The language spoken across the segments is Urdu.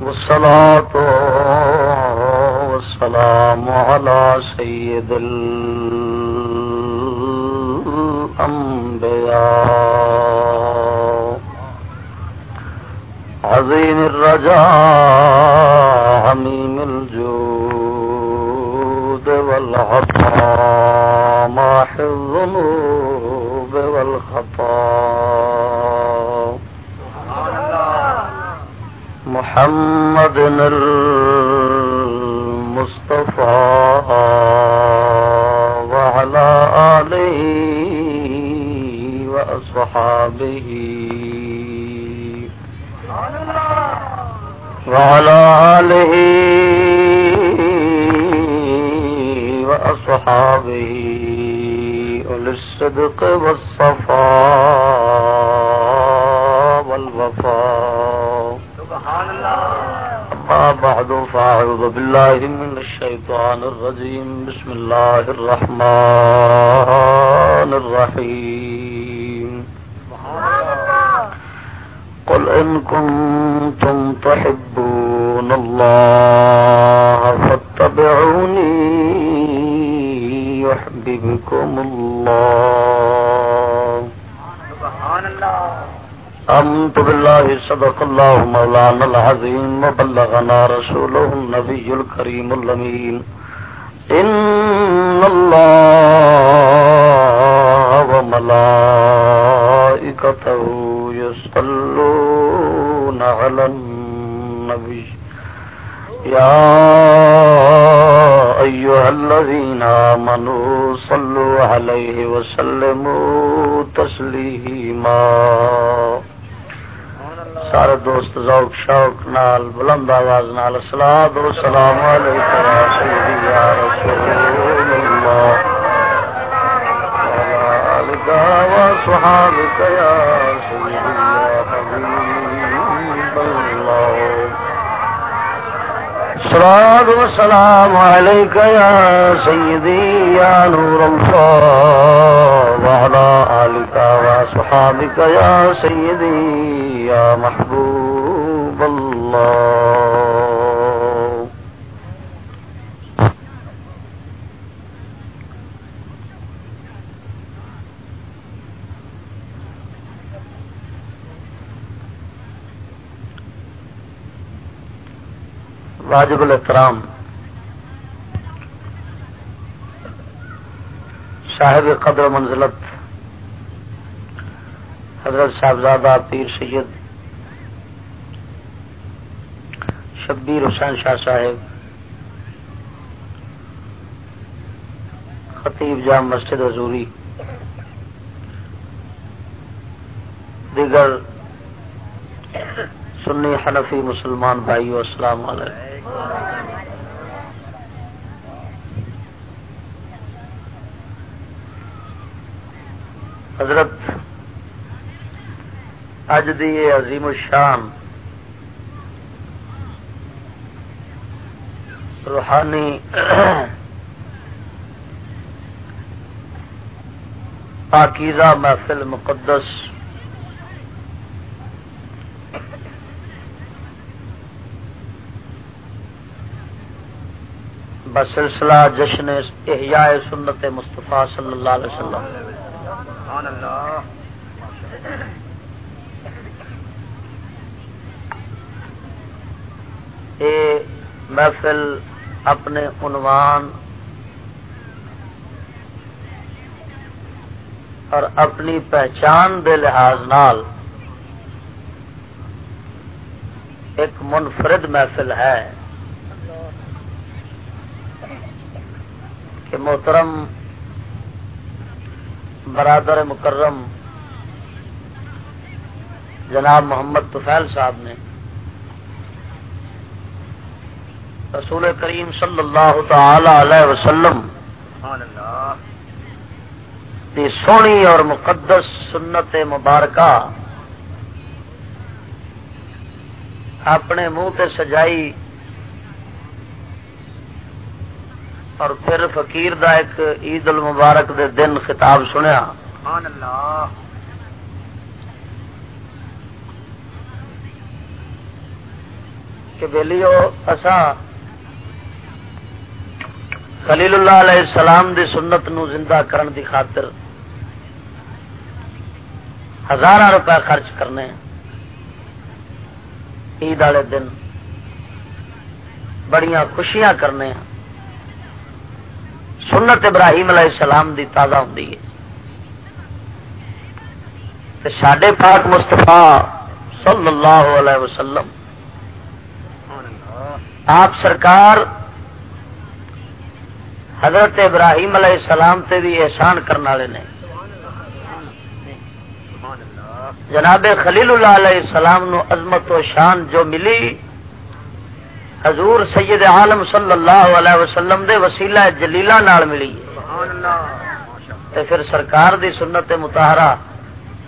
والصلاة والسلام على سيد الأنبياء. عظيم الرجاء حميم الجود والعطاء ماح الذنوب والخطاء محمد المصطفى وعلى آله وأصحابه وعلى آله وأصحابه أولي والصفاء والوفاء أما بعد، فأعوذ بالله من الشيطان الرجيم. بسم الله الرحمن الرحيم. قل إن كنتم تحبون الله فاتبعوني يحببكم الله. سبحان الله. أمت بالله صدق الله مولانا العظيم وبلغنا رسوله النبي الكريم اللمين إن الله وملائكته يصلون على النبي. يا أيها الذين آمنوا صلوا عليه وسلموا تسليما. سارے دوست، ذوق، شوق نال، بلند آواز نال سلاد و سلام علیکم یا رسول اللہ. سلاد و سلام علیک سیدی یا نور اللہ. وعلى آلك وصحابك يا سيدي يا محبوب الله. واجب الاحترام. صاحب قدر منزلت حضرت صاحبزادہ پیر سید شبیر حسین شاہ صاحب، خطیب جام مسجد حضوری، دیگر سنی حنفی مسلمان بھائیو السلام علیکم۔ حضرت اج دی عظیم الشان۔ روحانی پاکیزہ محفل مقدس۔ بسلسلہ جشن احیاء سنت مصطفیٰ صلی اللہ علیہ وسلم۔ اے محفل اپنے عنوان اور اپنی پہچان دے لحاظ نال ایک منفرد محفل ہے کہ محترم برادر مکرم جناب محمد طفیل صاحب نے رسول کریم صلی اللہ تعالی علیہ وسلم دی سونی اور مقدس سنت مبارکہ اپنے منہ تے سجائی اور پھر فقیر دا ایک عید المبارک دے دن خطاب سنیا۔ کہ بیلیو اسا خلیل اللہ علیہ السلام دی سنت نو زندہ کرن دی خاطر ہزار روپے خرچ کرنے عید والے دن بڑیاں خوشیاں کرنے سنت ابراہیم علیہ السلام دی تازہ ہوں سڈے پاک مستفا صلی اللہ علیہ وسلم، آپ سرکار حضرت ابراہیم علیہ السلام تے بھی احسان کرنے والے نے۔ جناب خلیل اللہ علیہ السلام نو عظمت و شان جو ملی، حضور سید عالم صلی اللہ علیہ وسلم دے وسیلہ جلیلہ نال ملی۔ تے پھر سرکار دی سنت متحرہ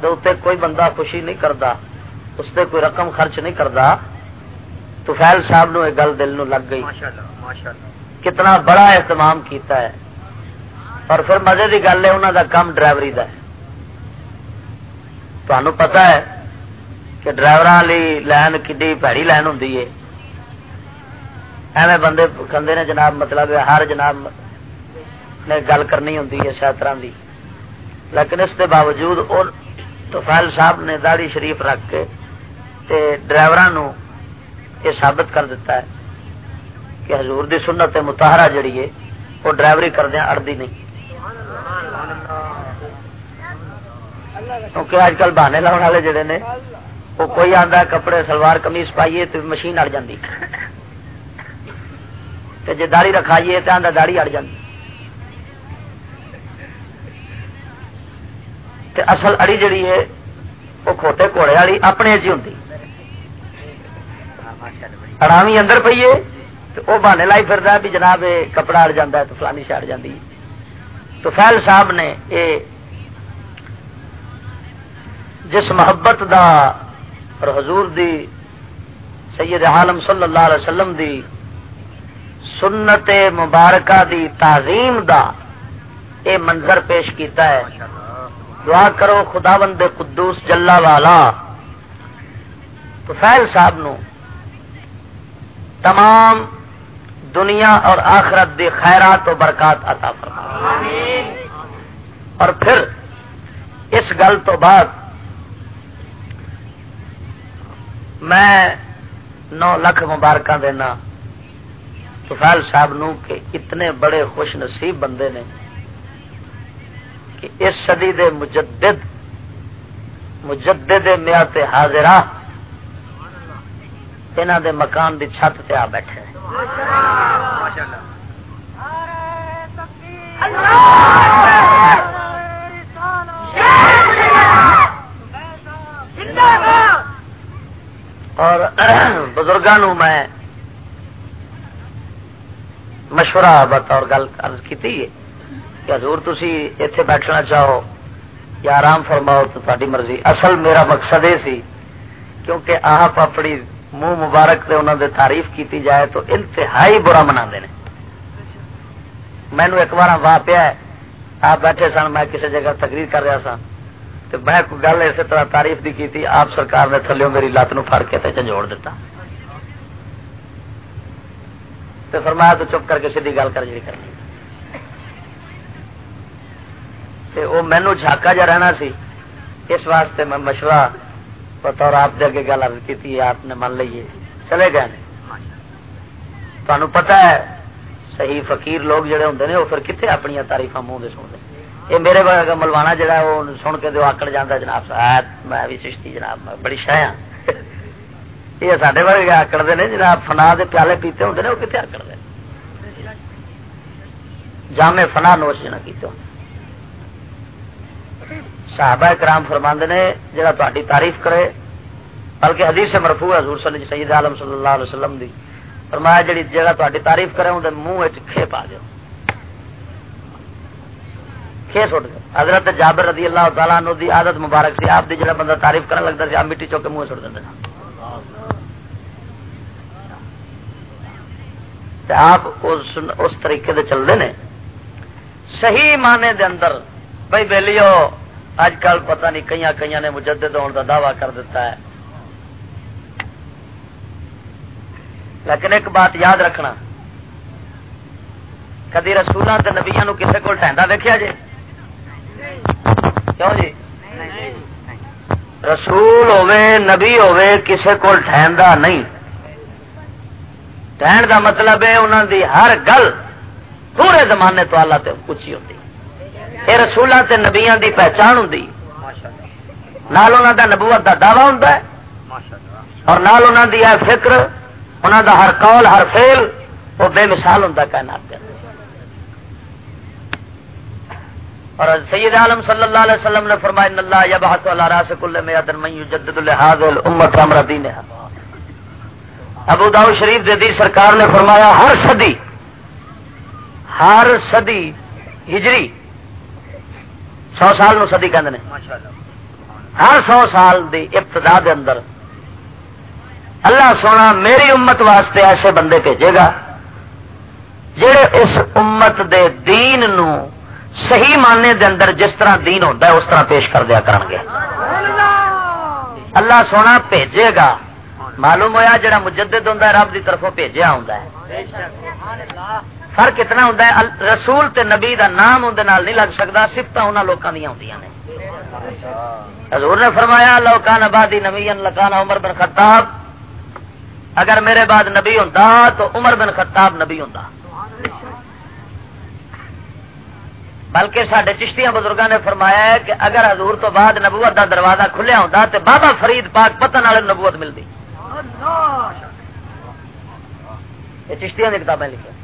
دے کوئی بندہ خوشی نہیں کرتا، اس تے کوئی رقم خرچ نہیں کرتا۔ تو فیل صاحب نو ایک گل دل نو لگ گئی۔ ماشاءاللہ ماشاءاللہ کتنا بڑا اہتمام کیتا ہے۔ اور پھر مزے کی گل ہے انہوں دا کام ڈرائیوری دا ہے۔ تو پتا ہے کہ ڈرائیور لائن کھی پیڑی لائن ہوں ایویں بندے کھندے نے جناب مطلب ہر جناب نے گل کرنی ہوں شاید طرح لیکن اس کے باوجود اور توفیل صاحب نے داڑی شریف رکھ کے ڈرائیور یہ ثابت کر دیتا ہے۔ کہ حضور دی سنت متحرہ جڑی ہے، وہ ڈرائیوری کردیا اڑتی نہیں۔ کیونکہ اج کل بہانے لاؤ والے جڑے نے، وہ کوئی آتا کپڑے، سلوار کمیز پائیے تو مشین اڑ جاتی جی داڑی رکھائیے تو آدھا داڑی اڑ جاتی اصل اڑی جڑی ہے، وہ کھوتے گھوڑے والی اپنے چ ہوں اڑاوی اندر پیے وہ بہانے لائی پھر بھی جناب کپڑا اڑ جا تو فلانی شہ اڑ جاتی تو فیل صاحب نے یہ جس محبت دا اور حضور دی سید عالم صلی اللہ علیہ وسلم دی سنت مبارکہ دی تعظیم دا اے منظر پیش کیتا ہے۔ دعا کرو خدا بند قدوس جلا والا۔ تو فیل صاحب نو تمام دنیا اور آخرت دی خیرات و برکات عطا فرما۔ اور پھر اس گل تو بعد میں نو لکھ مبارک دینا۔ توفیل صاحب نو کہ اتنے بڑے خوش نصیب بندے نے کہ اس صدی دے مجدد مجدد میات حاضرہ انہوں دے مکان دی چھت تے آ بیٹھے۔ اور بزرگوں میں مشورہ بطور گل کی کہ حضور تسی ایتھے بیٹھنا چاہو یا آرام فرماؤ تو تاری مرضی۔ اصل میرا مقصد یہ سی، کیونکہ آپ اپنی منہ مبارک سے انہوں نے تعریف کی جائے تو انتہائی برا منا مینو ایک بار واہ پیا آپ بیٹھے سن، میں کسی جگہ تقریر کر رہا سا۔ تو میں گل اسی طرح تعریف بھی کی آپ سرکار نے تھلو میری لت نو فر کے جھنجوڑ دیتا تو فرمایا تو چپ کر کے سیدھی گل کر جی کرنی۔ وہ مینو جھاکا جا رہنا سی۔ اس واسطے میں مشورہ بطور آپ دے اگے گل ارد کی آپ نے من لیے۔ چلے گئے تمہیں پتا ہے، صحیح فقیر لوگ جڑے ہوں نے، وہ پھر کتنے اپنی تاریف منہ دے سنتے یہ میرے بارے ملوانا جڑا وہ سن کے دو آکڑ جانا جناب میں بھی سشتی جناب، میں بڑی شہ ہاں۔ یہ سارے بارے آکڑتے ہیں جناب فنا دے پیالے پیتے ہوں نے، وہ کتنے آکڑتے جامع فنا نوش جنا کیتے ہوں صحابہ کرام فرماند نے، جڑا تاری تعریف کرے۔ بلکہ حدیث مرفوع ہے، حضور صلی اللہ سید عالم صلی اللہ علیہ وسلم دی۔ فرمایا جڑی جگہ تاری تعریف کرے ان منہ کھے پا دو کھے سٹ دو حضرت جابر رضی اللہ تعالیٰ عنہ دی عادت مبارک سی، آپ دی جڑا بندہ تعریف کرنے لگتا سی، آپ مٹی چوک کے منہ سٹ دیں آپ اس طریقے دے چلتے ہیں صحیح معنی دے اندر، بھائی بہلیو اج کل پتہ نہیں کئی کئی نے مجدد ہونے کا دعوی کر دیتا ہے۔ لیکن ایک بات یاد رکھنا۔ کدی رسولوں کے نبیا کسی کو ٹہندا دیکھا جی کیوں جی؟ رسول ہوے نبی ہوے کسی کو ٹہندا نہیں۔ ٹہن دا مطلب ہے انہوں دی ہر گل پورے زمانے تو اللہ تے اچھی ہوتی یہ رسولوں تے نبیاں دی پہچان ہوں نال انہوں دا نبوت دا دعوی ہوں اور نال انہوں دی ہے فکر انہوں دا ہر قول، ہر فیل وہ بے مثال ہوں کائنات کے اور سید عالم صلی اللہ علیہ وسلم نے فرمایا، ان اللہ یبعث علی راس کل میادن من یجدد لهذا الامه امر دینها ابو داؤد شریف دے سرکار نے فرمایا، ہر صدی ہر صدی ہجری سو سال نو کہندے نے۔ ہر سو سال دی ابتدا دے اندر اللہ سونا میری امت واسطے ایسے بندے بھیجے گا جڑے اس امت دے دین نو صحیح ماننے دے اندر جس طرح دین ہوتا ہے اس طرح پیش کر دیا کرن گے۔ اللہ سونا بھیجے گا۔ معلوم ہوا جڑا مجدد ہوں رب کی طرفوں بھیجا ہوں فرق اتنا ہوں رسول تے نبی دا نام اندر نہیں لگ سکتا سفت انہوں لوگوں دیا ہوں نے۔ حضور نے فرمایا لوکان آبادی نبی لکان عمر بن خطاب۔ اگر میرے بعد نبی ہوں تو عمر بن خطاب نبی ہوں بلکہ سڈے چشتیاں بزرگوں نے فرمایا ہے کہ اگر حضور تو بعد نبوت دا دروازہ کھلیا ہوتا تو بابا فرید پاک پتن والے نبوت ملتی یہ چشتیاں کی کتابیں لکھیں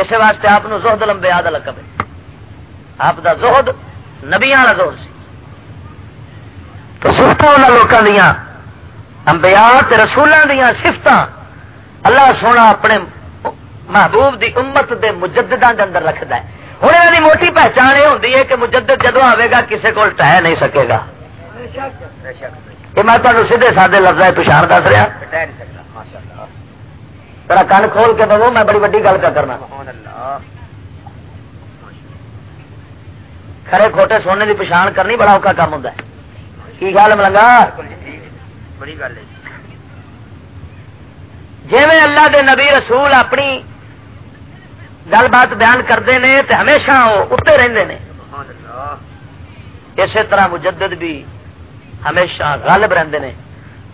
اس واسطے آپ زہد لمبے آد لقب ہے آپ دا زہد نبیا والا زہد سی۔ تو سفت لوگوں دیا امبیا رسولوں دیا سفت اللہ سونا اپنے محبوب دی امت دے مجدداں دے اندر رکھتا ہے۔ ہوں یہ موٹی پہچان یہ ہوتی ہے کہ مجدد جدو آئے گا کسی کو ٹہ نہیں سکے گا۔ یہ میں تمہیں سیدھے سادے لفظ پچھاڑ دس رہا۔ میرا کن کھول کے بولو میں بڑی ویڈی گل کا کرنا۔ کھڑے کھوٹے سونے کی پچھان کرنی بڑا اوکھا کام ہوتا ہے۔ کی ملنگا؟ بڑی گل جی۔ اللہ دے نبی رسول اپنی گل بات بیان کرتے ہیں تو ہمیشہ وہ اتنے رہتے ہیں اسی طرح مجدد بھی ہمیشہ غالب رہتے ہیں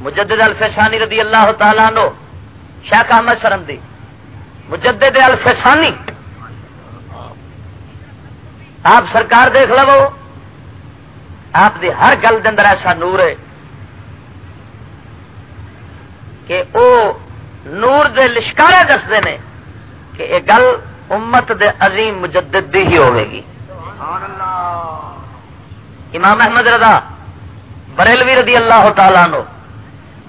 مجدد الفسانی رضی اللہ تعالیٰ نو شیخ احمد سرم دی۔ مجدد الفسانی۔ آپ سرکار دیکھ لو۔ آپ دی ہر گل اندر ایسا نور ہے کہ او نور دے لشکارے دستے ہیں کہ یہ گل امت دے عظیم مجدد بھی ہی ہوئے گی۔ امام احمد رضا بریلوی رضی اللہ تعالیٰ نو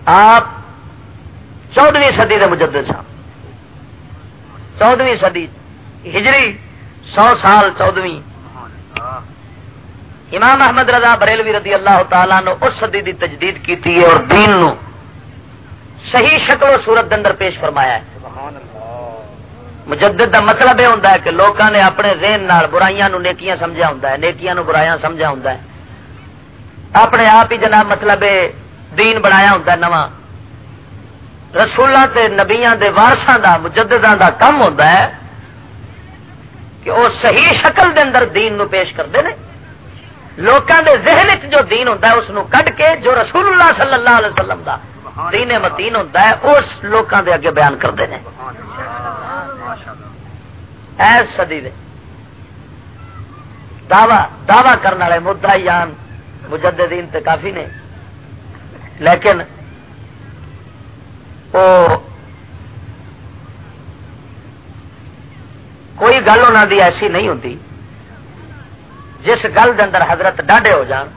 آپ چودویں صدی دے مجدد سن چودویں صدی ہجری سو سال چودویں امام احمد رضا بریلوی رضی اللہ تعالیٰ نو اس صدی دی تجدید کی اور دین نو صحیح شکل و صورت اندر پیش فرمایا ہے مجدد دا مطلب یہ ہوتا ہے کہ لوگوں نے اپنے ذہن نال برائیاں نو نیکیاں سمجھا ہوں نیکیاں نو برائیاں سمجھا ہوں اپنے آپ ہی جناب مطلب دین بنایا ہوں نواں رسولوں تے نبیاں دے وارساں دا مجدداں دا کم ہوتا ہے کہ وہ صحیح شکل دے اندر دین نو پیش کرتے ہیں لوگوں دے ذہن چ جو دین ہوتا ہے اس نو کٹ کے جو رسول اللہ صلی اللہ علیہ وسلم دا دین متین ہوتا ہے، اس لوگوں دے اگے بیان کرتے ہیں ایس سدی دے۔ دعوی دعوی کرنے والے مدعا یان مجددین تے کافی نے۔ لیکن کوئی گل انہوں دی ایسی نہیں ہوتی جس گل دے اندر حضرت ڈاڈے ہو جان،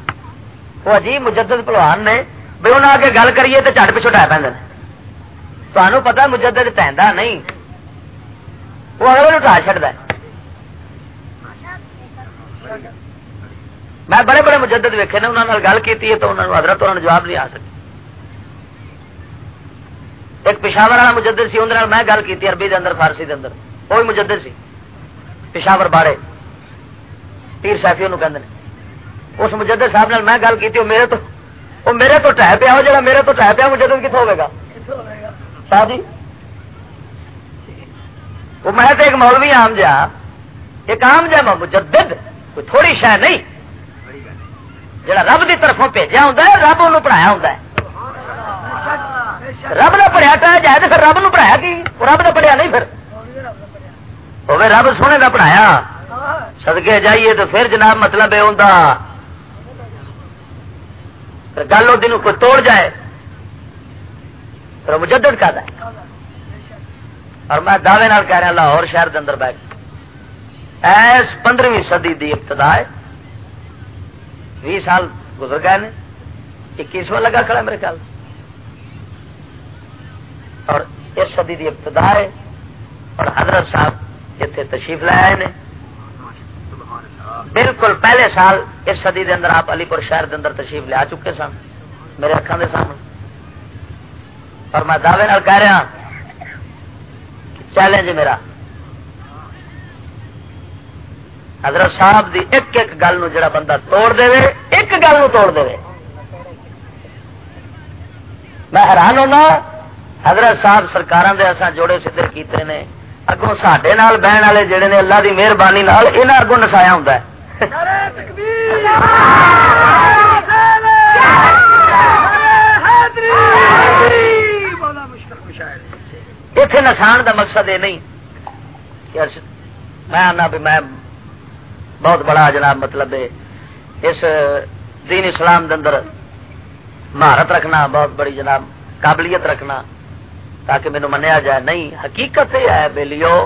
وہ عجیب مجدد پلوان نے بھائی انہیں آ کے گل کریے تو چٹ پچھو ٹائ پہ تمہیں پتا مجدد ٹہندا نہیں؟ وہ اگلے ٹا چڑتا میں بڑے بڑے مجدد ویکے نے انہوں نے گل کی تو انہوں نے حضرت انہوں جواب نہیں آ سکے ایک پشاور والا مجدد سی اندر میں گل کی عربی دے اندر، فارسی دے اندر۔ وہ بھی مجدد سی۔ پشاور باڑے۔ پیر سیفی انہوں کہتے ہیں اس مجدد صاحب نال میں گل کی میرے تو وہ میرے تو ٹہ پیا جا میرے تو ٹہ پیا، مجدد کتوں ہوگا شاہ جی؟ وہ میں تو ایک مولوی عام جا، ایک عام جا مجدد، کوئی تھوڑی شہ نہیں۔ جڑا رب کی طرفوں بھیجا ہوں رب ان پڑھایا ہوں رب کا پڑھیا جائے تو پھر رب نو پڑھایا کی؟ رب کا پڑھیا نہیں پھر؟ وہ رب سونے کا پڑھایا۔ سدکے جائیے تو پھر جناب مطلب یہ ہوں گل وہ کوئی توڑ جائے، پھر مجدد کا اور میں دعوے کہہ رہا لاہور شہر کے اندر بیٹھ۔ ایس پندرہویں صدی دی ابتدا ہے۔ بھی سال گزر گئے نے۔ اکیسواں لگا کھڑا میرے خیال۔ اور اس صدی دی ابتدا ہے اور حضرت صاحب اتنے تشریف لے آئے نے۔ بالکل پہلے سال اس صدی دے اندر آپ علی پور شہر دے اندر تشریف لیا چکے سن، میرے اکھان دے سامنے۔ اور میں دعوے نال کہہ رہا چیلنج میرا۔ حضرت صاحب دی ایک ایک گل نو جڑا بندہ توڑ دے، ایک گل نو توڑ دے۔ میں حیران ہونا حضرت صاحب سرکار دے جوڑے سدھے کیتے نے، اگوں سڈے بہن والے جڑے نے اللہ دی مہربانی یہاں اگوں نسایا ہوں اتنے نسان دا مقصد یہ نہیں کہ میں آنا بھی میں بہت بڑا جناب مطلب ہے، اس دین اسلام اندر مہارت رکھنا، بہت بڑی جناب قابلیت رکھنا۔ تاکہ مینو منیا جائے۔ نہیں، حقیقت یہ ہے بےلیو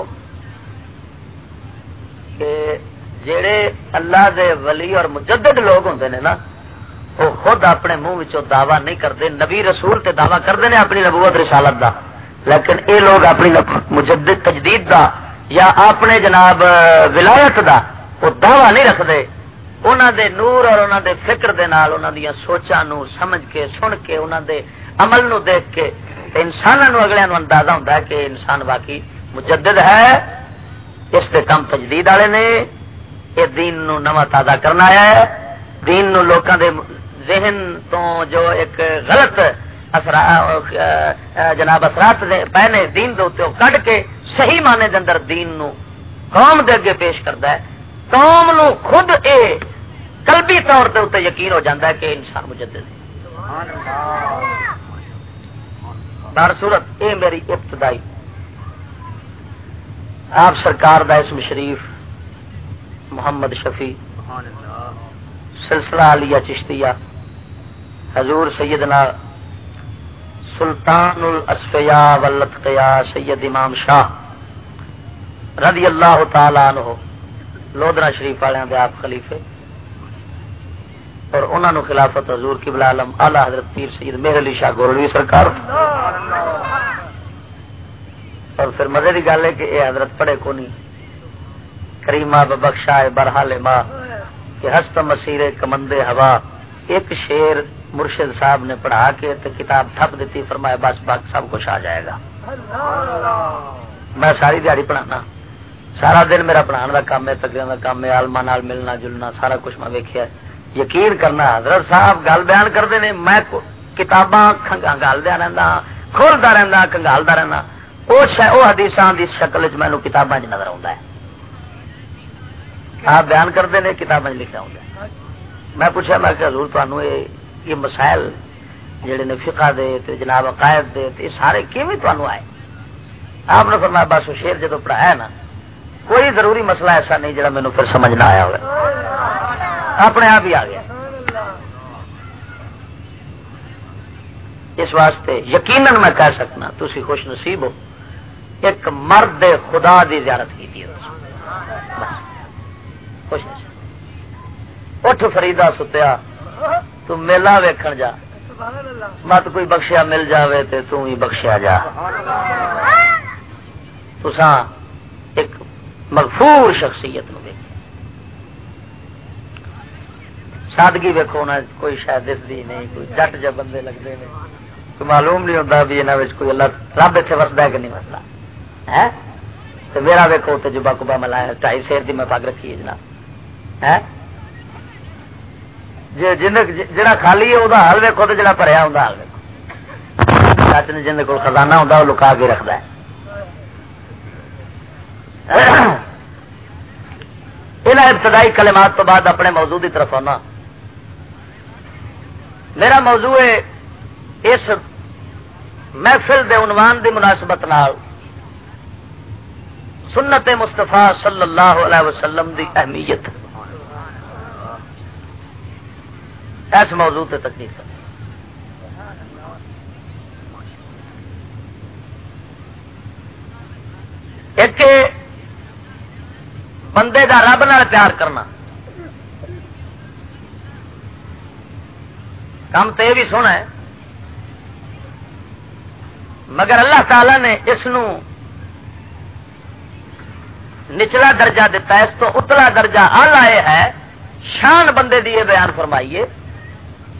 کہ جڑے اللہ دے ولی اور مجدد لوگ ہوں نے نا، وہ خود اپنے منہ دعوی نہیں کرتے، نبی رسول تے دعوی کرتے ہیں اپنی نبوت رسالت دا۔ لیکن اے لوگ اپنی مجدد تجدید دا یا اپنے جناب ولایت دا، وہ دعوی نہیں رکھتے۔ انہوں دے نور اور انہوں دے فکر دے نال انہوں دیا سوچا نو سمجھ کے، سن کے انہوں دے عمل نو دیکھ کے انسانوں اگلے اندازہ ہوتا ہے کہ انسان واقعی مجدد ہے۔ اس دے کم تجدید والے نے یہ دین نو نواں تازہ کرنا ہے۔ دین نو لوکاں دے ذہن تو جو ایک غلط جناب اثرات پہنے دین دے کٹ کے صحیح معنی دے اندر دین نو قوم دے اگے پیش کرتا ہے۔ قوم نو خود اے قلبی طور دے اتنے یقین ہو جاتا ہے کہ انسان مجدد ہے۔ بار صورت اے میری ابتدائی۔ آپ سرکار دا اسم شریف محمد شفیع۔ سلسلہ علیہ چشتیہ۔ حضور سیدنا سلطان الاسفیاء واللتقیاء سید امام شاہ رضی اللہ تعالی عنہ لودرا شریف والے دے آپ خلیفے۔ اور انہوں نے خلافت حضور کی بلا علم اعلی حضرت پیر سید مہر علی شاہ گولوی سرکار۔ اور پھر مزے کی گل ہے کہ یہ حضرت پڑھے کو نہیں۔ کریما بخشا برحال ماں کہ ہست مسیر کمندے ہوا۔ ایک شیر مرشد صاحب نے پڑھا کے تو کتاب تھپ دیتی، فرمایا بس باقی سب کچھ آ جائے گا۔ میں ساری دیہی پڑھانا۔ سارا دن میرا پڑھان کا کام ہے تقریر کا کام ہے آلما نال ملنا جلنا، سارا کچھ میں ویکیا یقین کرنا حضرت صاحب گل بیان کرتے ہیں میں کتاباں کنگال دیا رہا کھولتا رہتا کنگالتا رہنا وہ حدیث کی شکل چ مینو کتاباں نظر آتا ہے۔ آپ بیان کرتے ہیں کتابیں لکھا ہوں میں پوچھا میں کہ حضور تمہوں یہ مسائل جڑے نے فقہ دے تے جناب عقائد دے تے سارے کیویں تمہوں آئے؟ آپ نے فرمایا بس شیر جدو پڑھایا نا کوئی ضروری مسئلہ ایسا نہیں جڑا مینو پھر سمجھ نہ آیا ہوا اپنے آپ ہی آ گیا۔ اس واسطے یقیناً میں کہہ سکنا تھی خوش نصیب ہو۔ ایک مرد خدا دی زیارت کی بس، خوش اٹھ فریدا ستیا، تو میلا ویکھن جا۔ مت کوئی بخشیا مل جاوے تے تو ہی بخشیا جا۔ تسا ایک مغفور شخصیت نو دیکھ سادگی ویکو نا کوئی شاید دستی نہیں، کوئی جٹ جا بندے لگتے ہیں کوئی معلوم نہیں ہوتا بھی یہاں کوئی اللہ رب اتنے وسدا کہ نہیں وسدا۔ ہے تو میرا ویکو تجربہ کبا ملایا ٹائی سیر کی میں پگ رکھی ہے جناب۔ جا خالی ہے وہ حل ویکو تو جا پریا ہوں حل ویکو سچ نے جن کو خزانہ ہوں وہ لکا کے رکھتا ہے۔ انہیں ابتدائی کلمات تو بعد اپنے موضوع کی طرف آنا۔ میرا موضوع ہے اس محفل دے عنوان دی مناسبت نال سنت مستفا صلی اللہ علیہ وسلم دی اہمیت۔ اس موضوع تے تکلیف۔ ایک بندے دا رب نال پیار کرنا۔ کام تو یہ بھی سونا ہے۔ مگر اللہ تعالی نے اس نچلا درجہ دیتا ہے، اس تو اتلا درجہ آلہ یہ ہے، شان بندے دی یہ بیان فرمائیے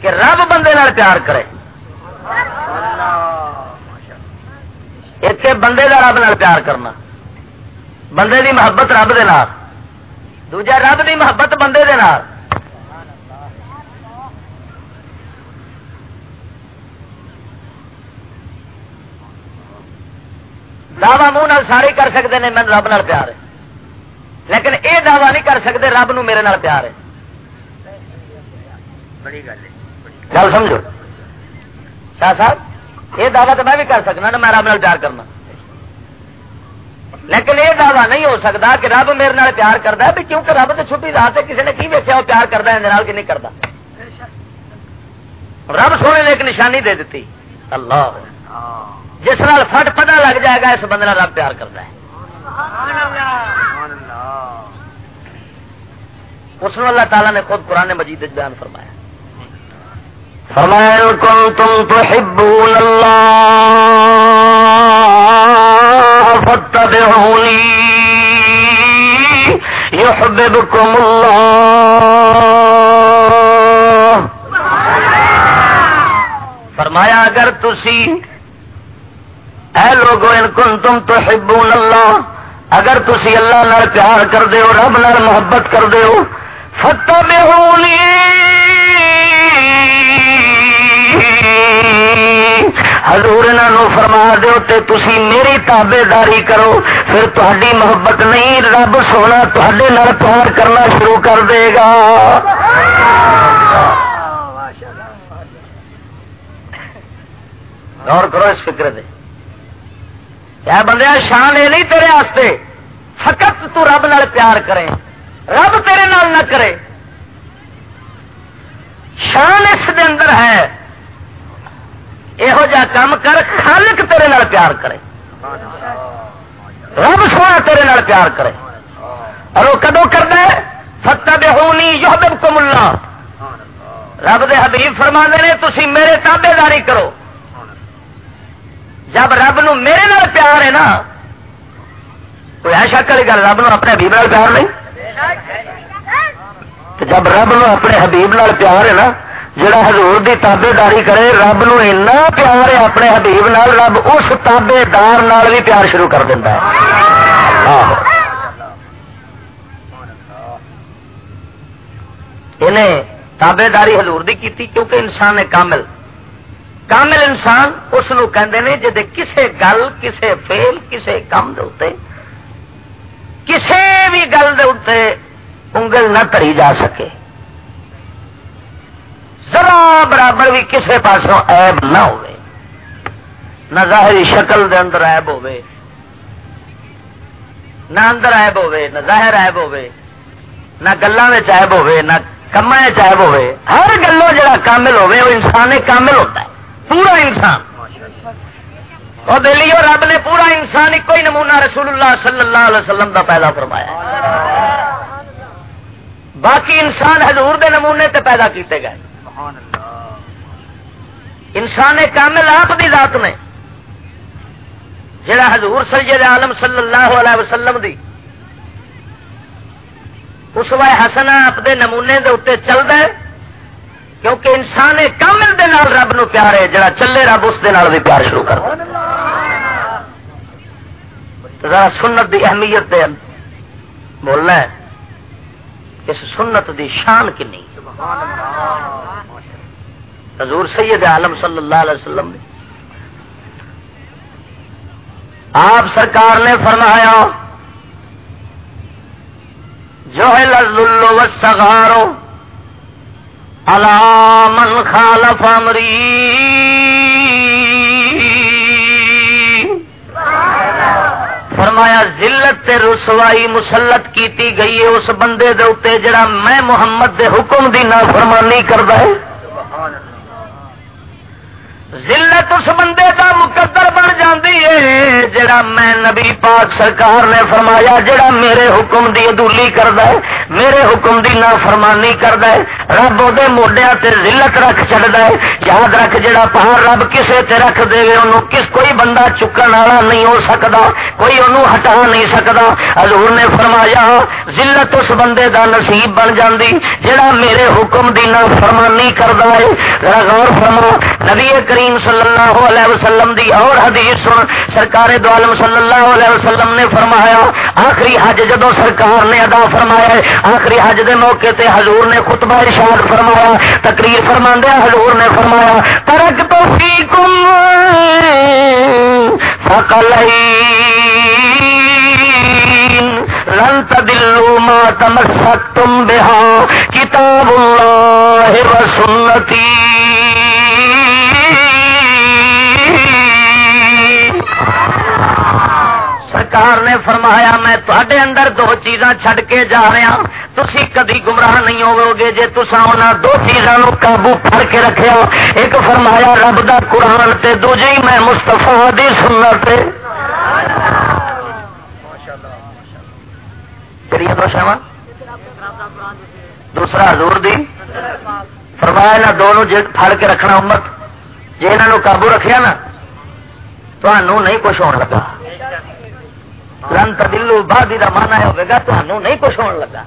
کہ رب بندے نال پیار کرے۔ ایک بندے کا رب نال پیار کرنا، بندے دی محبت رب دے نال۔ دوجا، رب دی محبت بندے دے نال۔ دعوی منہ سارے کر سکتے ہیں مین رب نال پیار ہے۔ لیکن یہ دعوی نہیں کر سکتے رب نو میرے نال پیار ہے۔ گل سمجھو؟ شاہ صاحب یہ دعوی تو میں بھی کر سکنا نا میں رب نال پیار کرنا۔ لیکن یہ دعوی نہیں ہو سکتا کہ رب میرے نال پیار کرتا ہے کیونکہ رب تو چھٹی رات ہے کسی نے کی ویکیا وہ پیار کرتا ہے کہ نہیں کرتا رب سونے نے ایک نشانی دے دیتی اللہ۔ جس نال فٹ پتا لگ جائے گا اس بندے رب پیار کرتا ہے۔ اس نے اللہ تعالیٰ نے خود قرآن مجید بیان فرمایا۔ فرمایا تم تو ہبول فتح يحببكم الله فرمایا اگر تسی اے لوگو، ان کن تم تو اللہ۔ اگر تسی اللہ نال پیار کر دے ہو، رب نال محبت کر دے ہو فتح میں حضور انہوں فرما دو تے تسی میری تابے داری کرو، پھر تاری محبت نہیں، رب سونا تے نال پیار کرنا شروع کر دے گا۔ غور کرو اس فکر دے۔ کیا بندے شان یہ نہیں تیرے آستے فقط تو رب نال پیار کرے۔ رب تیرے نال نہ کرے۔ شان اس دے اندر ہے۔ یہو جا کام کر، خالق تیرے نال پیار کرے۔ رب سونا تیرے نال پیار کرے۔ اور وہ کدو کرنا ہے؟ فتح بے ہونی یو کو ملا رب دے حبیب فرما نے تھی میرے تابے داری کرو۔ جب رب نو میرے نال پیار ہے نا، کوئی ایسا والی گل رب نو اپنے حبیب نال پیار نہیں؟ جب رب نو اپنے حبیب نال پیار ہے نا، جڑا حضور دی تابے داری کرے، رب نو اینا پیار ہے اپنے حبیب نال، رب اس تابے دار نال بھی پیار شروع کر دینا انہیں تابے داری حضور دی کیتی، کیونکہ انسان ہے کامل۔ کامل انسان اس نے جی کسے گل، کسے فیل کسے کام دے کسے بھی گل دے انگل نہ تری جا سکے۔ ذرا برابر بھی کسے پاسوں عیب نہ ہوئے نہ ظاہری شکل دے اندر عیب ہوئے نہ اندر عیب ہوئے نہ ظاہر عیب ہوئے نہ گلوں میں عیب ہوئے نہ کما چیب ہوئے ہر گلوں جڑا کامل ہوئے وہ انسان کامل ہوتا ہے۔ پورا انسان۔ اور دلیو رب نے پورا انسان ایک ہی نمونہ رسول اللہ صلی اللہ علیہ وسلم کا پیدا فرمایا باقی انسان حضور دے نمونے تے پیدا کیتے گئے۔ انسان کامل آپ دی ذات نے۔ جڑا حضور سید عالم صلی اللہ علیہ وسلم دی۔ اس وائے ہسنا اپنے نمونے دے اتنے چلتا ہے کیونکہ انسان کامل دے نال رب نو پیار ہے جڑا چلے رب اس دے نال بھی پیار شروع کر ذرا سنت دی اہمیت دے بولنا ہے۔ اس سنت دی شان کنی؟ حضور سید عالم صلی اللہ علیہ وسلم نے۔ آپ سرکار نے فرمایا، جو ہے للو الا من خالف امری فرمایا، ذلت تے رسوائی مسلط کیتی گئی ہے، اس بندے دے اوتے جڑا میں محمد دے حکم دی نافرمانی کردا ہے۔ ذلت اس بندے کا مقدر بن جاندی ہے جڑا میں نبی پاک سرکار نے فرمایا، جڑا میرے حکم دی ادولی کردا ہے، میرے حکم دی نافرمانی کردا ہے، رب دے موڈیا تے ذلت رکھ چڑھدا ہے۔ یاد رکھ جڑا پہاڑ رب کسے تے رکھ دے گے انہوں کس کوئی بندہ چکن والا نہیں ہو سکدا، کوئی انہوں ہٹا نہیں سکدا۔ حضور نے فرمایا، ذلت اس بندے دا نصیب بن جاندی، جڑا میرے حکم دی نافرمانی کردا ہے۔ غور فرما، نبی کریم کریم صلی اللہ علیہ وسلم دی اور حدیث سن۔ سرکار دو عالم صلی اللہ علیہ وسلم نے فرمایا، آخری حج جدو سرکار نے ادا فرمایا، آخری حج دے موقع تے حضور نے خطبہ ارشاد فرمایا، تقریر فرما دیا حضور نے فرمایا، ترک تو فی کم فقل لن تدلوا ما تمسكتم بها كتاب الله وسنتي سرکار نے فرمایا، میں تے اندر دو چیزاں چھڈ کے جا رہا ہاں۔ تھی کدی گمراہ نہیں ہوو گے جی تسا دو چیزوں قابو پڑ کے رکھا ایک فرمایا، رب دا قرآن تے، دوجی میں مستفا دی سنت دوسرا حضور دی۔ فرمایا نہ دونوں جی پھڑ کے رکھنا امت۔ جی انہوں قابو رکھیا نا تو نہیں کچھ ہونے لگا۔ لن تدلو بادی کا مانا ہوگا تمہوں نہیں کچھ ہونے لگا۔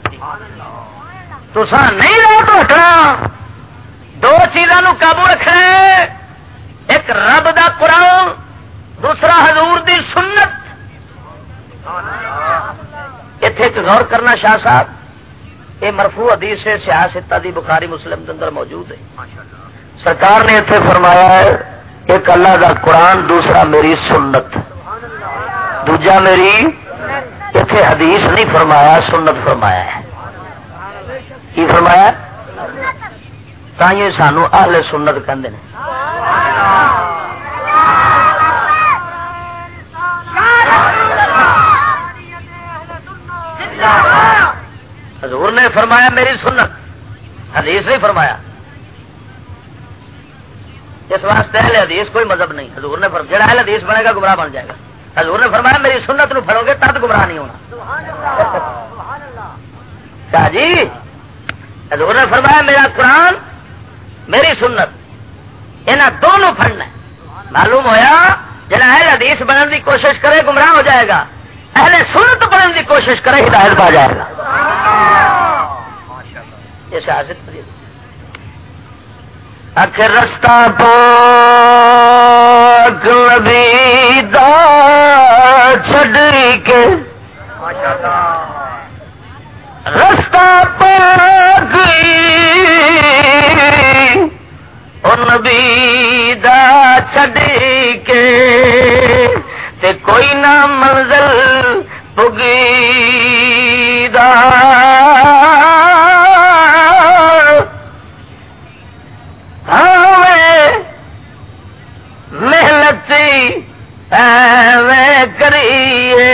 تو نہیں رہو رکھنا۔ دو چیزوں قابو رکھنا ایک رب دا قرآن، دوسرا حضور دی سنت۔ اتے ایک غور کرنا شاہ صاحب، یہ مرفو حدیث ہے سیاست دی بخاری مسلم کے اندر موجود ہے۔ سرکار نے اتنے فرمایا ہے، ایک اللہ کا قرآن، دوسرا میری سنت۔ دوجا میری اتنے حدیث نہیں فرمایا، سنت فرمایا ہے۔ کی فرمایا؟ تھی سانو اہل سنت کہتے ہیں حضور نے فرمایا میری سنت۔ حدیث نہیں فرمایا۔ اس واسطے اہل حدیث کوئی مذہب نہیں۔ حضور نے جڑا اہل حدیث بنے گا، گمراہ بن جائے گا۔ حضور نے فرمایا میری سنت نو پڑو گے تد گمراہ نہیں ہونا۔ شاہ جی حضور نے فرمایا میرا قرآن میری سنت یہاں دونوں پڑنا معلوم ہوا جنا اہل حدیث بننے کی کوشش کرے گمراہ ہو جائے گا اہل سنت بننے کی کوشش کرے ہدایت پا جائے گا۔ یہ آخر رستہ پاک نبی دا چھڈ کے رستہ پاک نبی دا چھڈ کے تے کوئی نہ منزل پگی دا کریے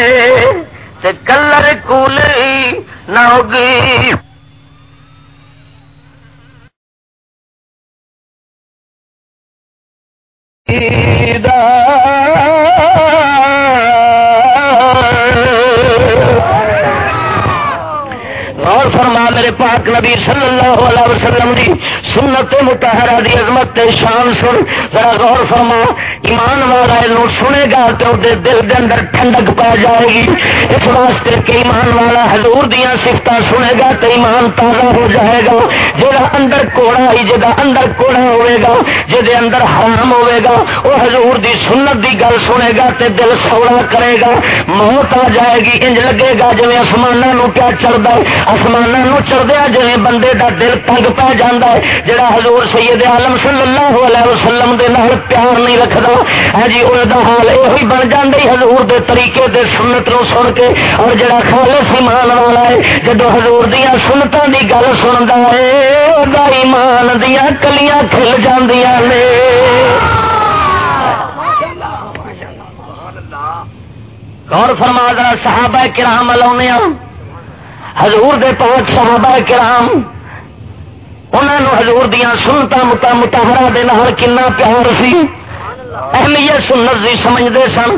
کلر کولی نہ ہوگی میرے پاک نبی صلی اللہ علیہ وسلم دی سنت متحرہ دی عظمت تے شان سن، ذرا غور فرما، ایمان والا نو سنے گا تو دے دل دے اندر ٹھنڈک پا جائے گی۔ اس واسطے کہ ایمان والا حضور دیا سفت سنے گا تو ایمان تازہ ہو جائے گا۔ جہاں اندر کوڑا ہی جہاں اندر کوڑا ہوئے گا جہد اندر حرام ہوئے گا وہ حضور دی سنت دی گل سنے گا تے دل سوڑا کرے گا۔ موت آ جائے گی، انج لگے گا جویں جی آسمانوں پیا چڑھتا ہے آسمانوں چڑھدیا جی بندے دا دل تنگ پہ جانا ہے جہاں حضور سید عالم صلی اللہ علیہ وسلم دے نال پیار نہیں رکھتا ہاں جی ان انہوں حال یہ بن جاندی حضور دے طریقے دے سنت نو سن کے۔ اور جڑا خالص ایمان والا ہے، جدو حضور دیا سنتوں کی گل سنتا ہے ایمان دیا کلیاں کھل جاندیاں نے۔ غور فرما، ذرا صحابہ کرام ملاؤنے حضور دے پاک صحابہ کرام انہوں نے حضور دیا سنتا متا متحرا دے کنا پیار سی۔ اہمیت سنت دی سمجھتے سن۔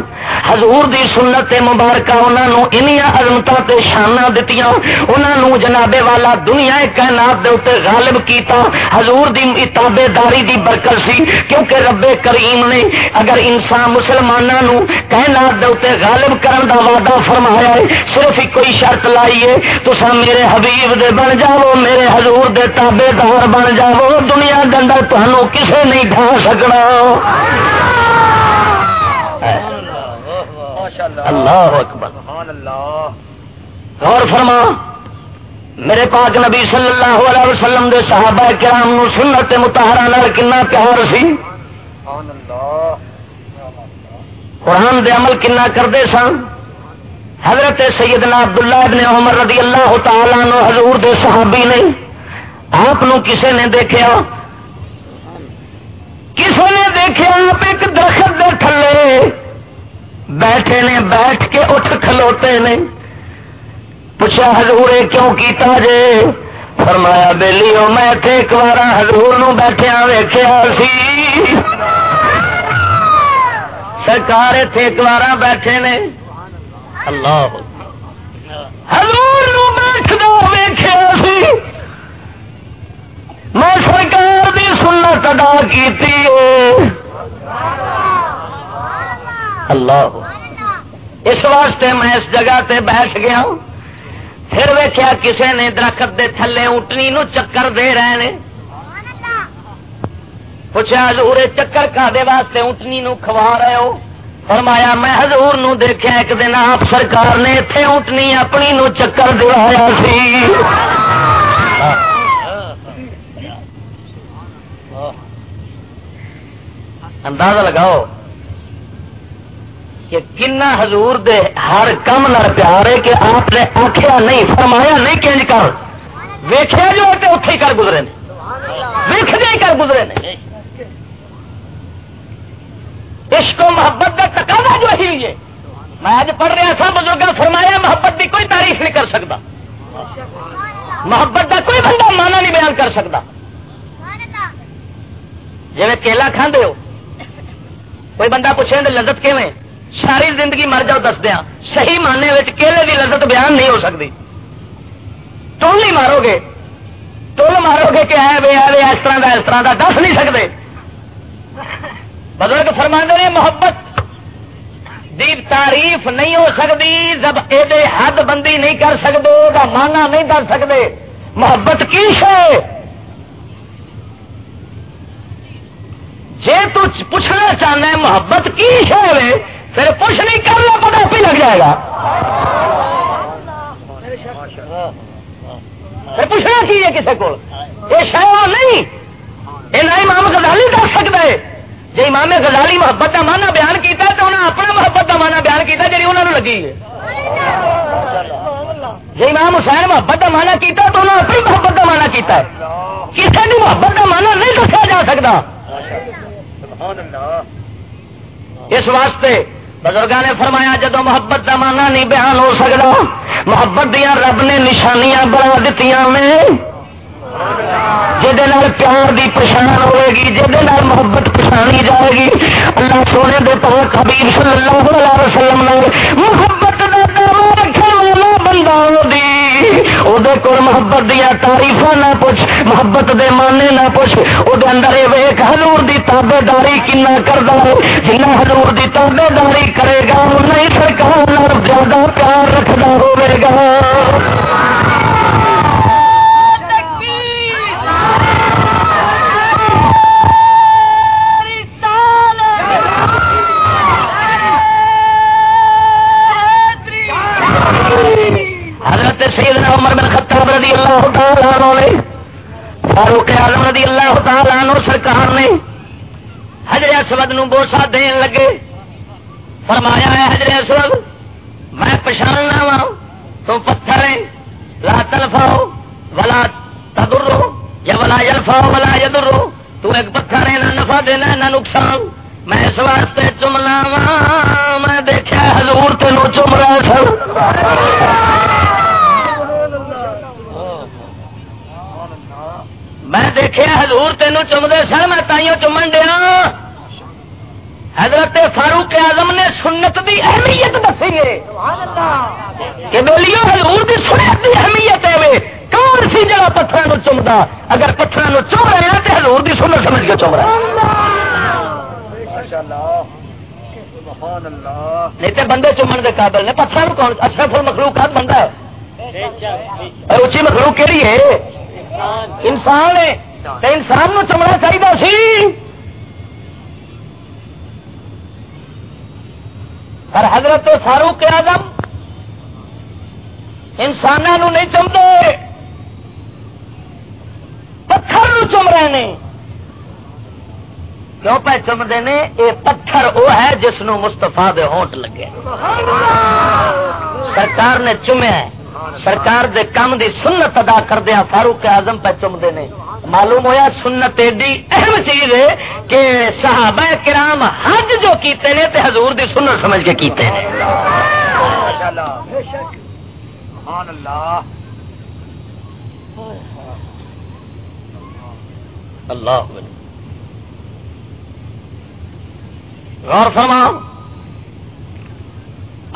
حضور دی سنت مبارکہ انہوں انیا عظمتوں تے شانہ دتیاں۔ انہوں جنابے والا دنیا کائنات دے اتنے غالب کیتا۔ حضور دی اتابے داری دی برکت سی۔ کیونکہ رب کریم نے اگر انسان مسلمانوں کائنات دے اتنے غالب کرن دا وعدہ فرمایا ہے، صرف ایک کوئی شرط لائیے تو سا میرے حبیب دے بن جاؤ، میرے حضور دے تابے دار بن جاؤ۔ دنیا کے اندر تمہوں کسے نہیں ڈھا سکنا۔ اللہ اکبر. غور فرما. میرے پاک نبی صلی اللہ علیہ وسلم دے صحابہ کرام نو سنت متحرا کنا پیار سی؟ قرآن دے عمل کنا کرتے سن حضرت سیدنا عبداللہ ابن عمر رضی اللہ تعالی نو حضور دے صحابی نے آپ کسے نے دیکھا کسی نے دیکھا آپ ایک درخت دے تھلے بیٹھے نے، بیٹھ کے اٹھ کھلوتے نے۔ پوچھا، حضور کیوں کیتا جے؟ فرمایا بہلی میں تھے ایک بار ہزور نیٹیا ویخیا سی۔ سرکار اتے ایک بار بیٹھے نے۔ اللہ۔ ہزور بیٹھ ویخیا سی۔ میں سرکار کی سنت ادا کی اللہ اس واسطے میں اس جگہ تے بیٹھ گیا ہوں۔ پھر ویکیا کسی نے درخت دے تھلے اٹنی نو چکر دے رہے نے۔ پوچھا، حضور چکر کا دے واسطے اٹنی نو کھوا رہے ہو؟ فرمایا، میں حضور نو دیکھا ایک دن آپ سرکار نے اتنے اٹنی اپنی نو چکر دلایا سی۔ اندازہ لگاؤ۔ کہ کنا حضور دے ہر کم نہ پیار ہے کہ آپ نے آخیا نہیں، فرمایا نہیں کنج کر۔ ویخیا جو اتے ہی کر گزرے ویخ ہی کر گزرے نے۔ عشق و محبت کا تقاضا جو ہی ہے۔ میں آج پڑھ رہا سا بزرگ فرمایا محبت کی کوئی تعریف نہیں کر سکتا محبت کا کوئی بندہ مانا نہیں بیان کر سکتا جی کیلا کھانے ہو، کوئی بندہ پوچھے لذت کیویں؟ ساری زندگی مر جاؤ دس دیا صحیح ماننے کیلے کی لذت بیان نہیں ہو سکتی۔ ٹول نہیں مارو گے ٹول مارو گے کہ ہے بے اس طرح کا اس طرح کا دس نہیں سکتے۔ بزرگ فرما نے، محبت دی تعریف نہیں ہو سکتی۔ جب یہ حد بندی نہیں کر سکتے مانا نہیں کر سکتے۔ محبت کی ہے جی پوچھنا چاہنا محبت کی شہ پھر کچھ نہیں کر لو پتا پہ لگ جائے گا۔ پھر پوچھنا کی ہے کسی کو یہ شہ نہیں۔ یہ نہ امام غزالی دس سکتا ہے۔ جی امام غزالی محبت کا مانا بیان کیتا ہے تو انہیں اپنا محبت کا مانا بیان کیتا جی انہوں نے لگی ہے۔ جی امام حسین محبت کا مانا کیتا تو انہوں نے اپنی محبت کا مانا کیتا ہے۔ کسی بھی محبت کا مانا نہیں دسیا جا سکتا۔ اس واسطے بزرگ نے فرمایا جدو محبت کا مانا نہیں بیان ہو سکتا محبت دیا رب نے نشانیاں بنا دیتی جہد پیار دی پچھان ہوئے گی جہد محبت پچھانی جائے گی۔ اللہ سونے دے پاک حبیب صلی اللہ علیہ وسلم نے محبت کا دعوی رکھا والا بندہ دی۔ کو محبت دیا تعریف نہ پوچھ محبت دے مانے نہ پوچھ وہ اندر ویک ہزور کی تابے داری کنا کرتا ہے جنہ ہزور کی تابے داری کرے گا نہیں سرکار زیادہ پیار رکھنا ہوئے رضی اللہ تعالیٰ عنہ نے فاروق اعظم رضی اللہ تعالیٰ عنہ سرکار نے حضر اسود نو بوسا دین لگے۔ فرمایا ہے حجر اسود، میں پچھاننا وا تو پتھر ہے لا تلفاؤ ولا تدرو یا ولا یلفاؤ ولا یدرو تو ایک پتھر ہے، نہ نفع دینا نہ نقصان۔ میں اس واسطے چمنا وا میں دیکھا حضور تین چم رہا سر میں دیکھا حضور تین چمدے سر میں تائیوں چومن دیا حضرت فاروق اعظم نے سنت دی اہمیت دسی ہے۔ کہ بولیو، حضور دی سنت دی اہمیت ہے۔ کون سی جگہ پتھر چمتا اگر پتھر چم رہے ہیں تو حضور دی سنت سمجھ کے چم رہا نہیں تو بندے چومن دے قابل نے۔ پتھر کون؟ اشرف المخلوقات بندہ ہے۔ اور اچھی مخلوق کہڑی ہے؟ انسان ہے انسان نو چمنا چاہیے سی۔ پر حضرت فاروق آدم انسانوں نہیں چمتے پتھر چم رہے ہیں کیوں پہ چمتے ہیں یہ پتھر وہ ہے جس نو مستفا دے ہونٹ لگے۔ سرکار نے چومیا سرکار دے کام دی سنت ادا کردیا فاروق اعظم پہ چمتے ہیں معلوم ہویا سنت ایڈی اہم چیز ہے کہ صحابہ کرام حج جو کیتے نے تے حضور دی سنت سمجھ کے کیتے ہیں اللہ غور فرما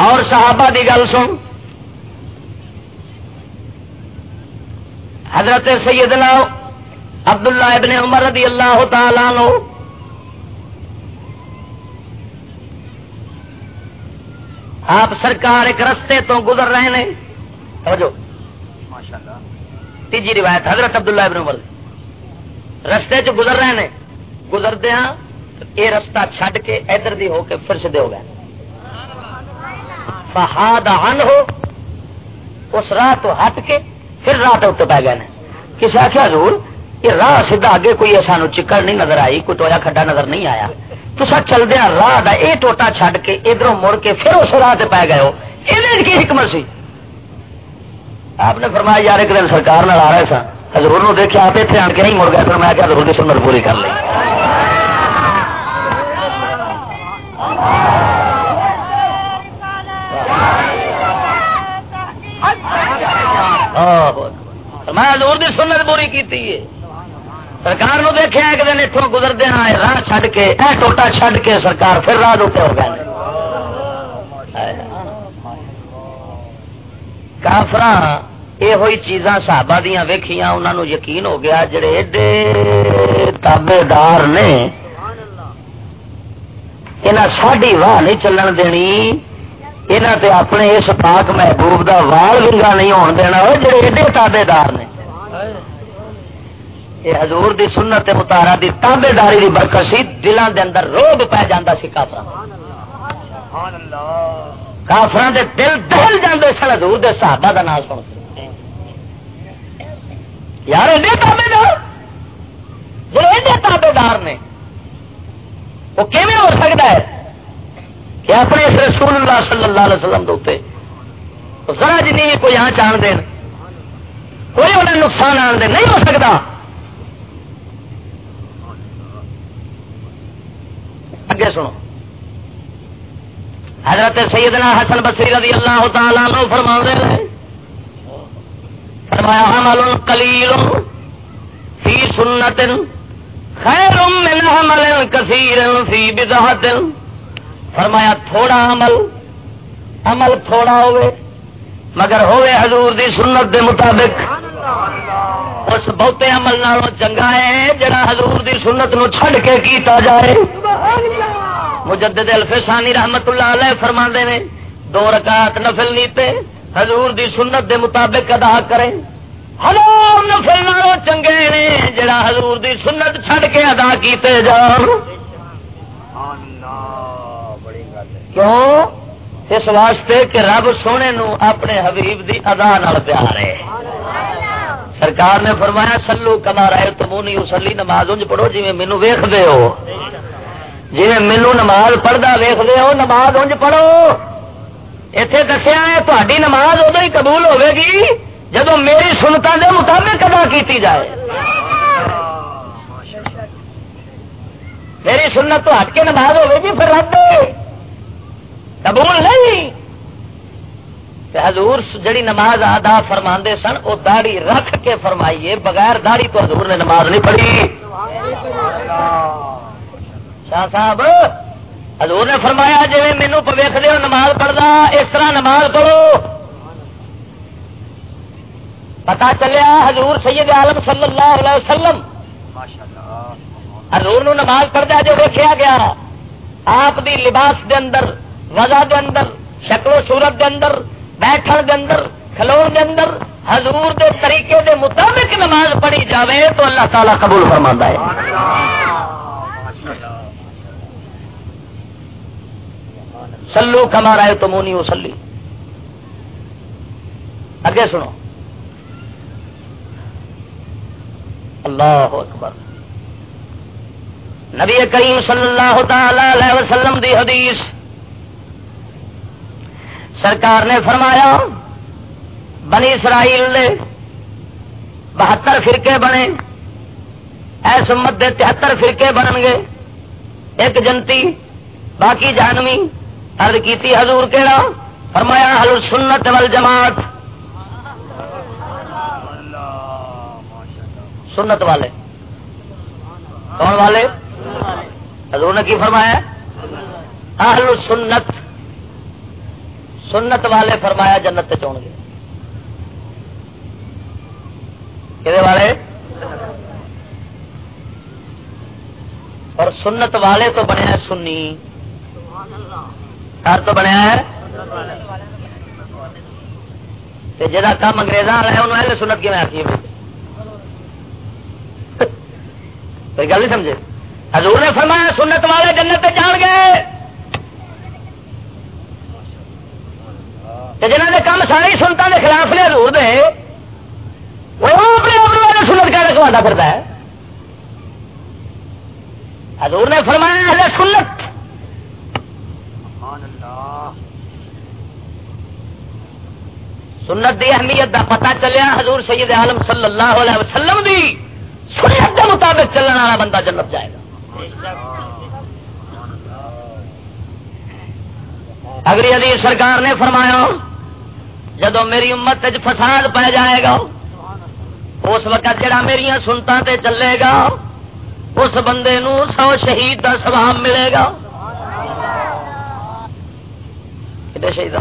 اور صحابہ دی گل سن۔ حضرت سیدنا عبداللہ ابن عمر رضی اللہ تعالی عنہ آپ سرکار ایک رستے تو گزر رہے ہیں۔ سمجھو تیجی روایت حضرت عبداللہ ابن عمر۔ رستے چ گزر رہے ہیں گزرتے ہیں یہ رستہ چھڈ کے ادھر دی ہو کے پھر سدھے ہو گئے۔ فہاد ہن ہو اس راہ تو ہٹ کے پھر راہ تو پی گئے کسی آخیا ضرور یہ راہ سیدا اگے کوئی سانو چکر نہیں نظر آئی، کوئی ٹویا کھڈا نظر نہیں آیا۔ تو سر چلدیا راہ دا اے ٹوٹا چھڈ کے ادھر مڑ کے پھر اس راہ پی گئے ہو۔ یہ کی حکمت سی؟ آپ نے فرمایا، یار، ایک دن سرکار آ رہے سن ہزور دیکھا آپ اتنے آن کے نہیں مڑ گئے، پھر میں کیا ضرور کی سنت پوری کر لی۔ میں حضور دی سنت پوری کی سرکار نو دیکھا ایک دن اتوں گزرتے ہیں راہ چڈ کے، اے ٹوٹا چڈ کے سرکار پھر راہ دے ہو گئے۔ کافر یہ ہوئی چیزاں صحابہ دیا ویکھیاں انہوں نے یقین ہو گیا، جڑے ایڈے تابے دار نے یہاں ساڈی واہ نہیں چلن دینی۔ یہاں تے اپنے اس پاک محبوب دا وال ونگا نہیں ہون دینا وہ جڑے ایڈے تابے دار نے یہ حضور دی سنت متارا دی تابے داری دی برکت سی دلان دے اندر روب پی جانا سی کافر کافر دے دل دہل جاندے سن حضور دے صحابہ دا نام سن یار ایڈے تابے دار جو ایڈے تابے دار نے وہ کیون ہو سکتا ہے کہ اپنے اس رسول اللہ صلی اللہ علیہ وسلم دے ذرا جی نہیں کوئی یہاں چان دین۔ کوئی انہیں نقصان آن دے نہیں ہو سکتا۔ اگے سنو۔ حضرت سیدنا حسن بصری رضی اللہ تعالیٰ عنہ فرما رہے فرمایا عمل قلیل فی سنت خیر من عمل کثیر فی بدعت فرمایا تھوڑا عمل عمل تھوڑا ہوئے، مگر ہوئے حضور دی سنت دے مطابق۔ اس بہتے عمل نالوں چنگا ہے، جڑا حضور دی سنت نو چھڑ کے کیتا جائے۔ مجدد الفسانی رحمت اللہ علیہ فرما دے نے، دو رکعت نفل نیتے، حضور دی سنت دے مطابق ادا کریں۔ ہزار نفل نالوں چنگے نے، جڑا حضور دی سنت چھڑ کے ادا کیتے جان۔ کیوں؟ اس واسطے کہ رب سونے نو اپنے حبیب دی ادا نال پیار ہے۔ سرکار نے فرمایا سلو کما رہے تو نہیں اسلی نماز، انج پڑھو جی مینو ویخ دے ہو۔ جی مینو نماز پڑھتا ویخ ہو، نماز انج پڑھو۔ اتے دسیا ہے تاری نماز ادو ہی قبول ہوے گی جدو میری سنتا دے مطابق ادا کی جائے۔ میری سنت تو ہٹ کے نماز ہوے گی پھر رد قبول نہیں. حضور جڑی نماز ادا فرما سن وہ داڑی رکھ کے فرمائیے بغیر داڑی تو حضور نے نماز نہیں پڑھی. شاہ صاحب حضور نے فرمایا جی مینو پویخ دے نماز پڑھتا اس طرح نماز پڑھو. پتا چلیا حضور سید عالم صلی اللہ علیہ وسلم حضور نو نماز پڑھتا جو دیکھا گیا آپ دی لباس دے اندر وزا دے اندر، شکل و صورت دے اندر بیٹھن دے اندر کھلو دے اندر، حضور دے طریقے دے مطابق نماز پڑھی جاوے تو اللہ تعالی قبول فرما ہے۔ سلو کما رہے تو مونی وسلی اگے سنو۔ اللہ اکبر۔ نبی کریم صلی اللہ تعالی وسلم دی حدیث سرکار نے فرمایا، بنی اسرائیل نے بہتر فرقے بنے، ایس امت دے تہتر فرقے بنن گے۔ ایک جنتی باقی جانوی ارد کی حضور کہڑا فرمایا حل سنت وال جماعت سنت والے۔ کون والے؟ حضور نے کی فرمایا؟ اہل سنت۔ سنت والے فرمایا جنت چون گے۔ کہ والے؟ اور سنت والے تو بنے سنی۔ گھر تو بنیا ہے۔ جا کام اگریزا والا ہے، انہوں نے سنت کی میں آتی کوئی گل نہیں سمجھے؟ حضور نے فرمایا سنت والے جنت جان گئے جنہ کے کام ساری سنتوں کے خلاف نے حضور دے، وہ اپنے اپنے سنت کا رکھوا پھرتا ہے۔ حضور نے فرمایا، اہل سنت۔ سنت دی اہمیت دا پتا چلیا حضور سید عالم صلی اللہ علیہ وسلم دی۔ سنت کے مطابق چلنے والا بندہ جنت جائے گا۔ اگلی علی سرکار نے فرمایا جدو میری امت فساد پہ جائے گا، اس وقت جڑا میری سنتا تے چلے گا، اس بندے نو سو شہید کا سواب ملے گا۔ شہید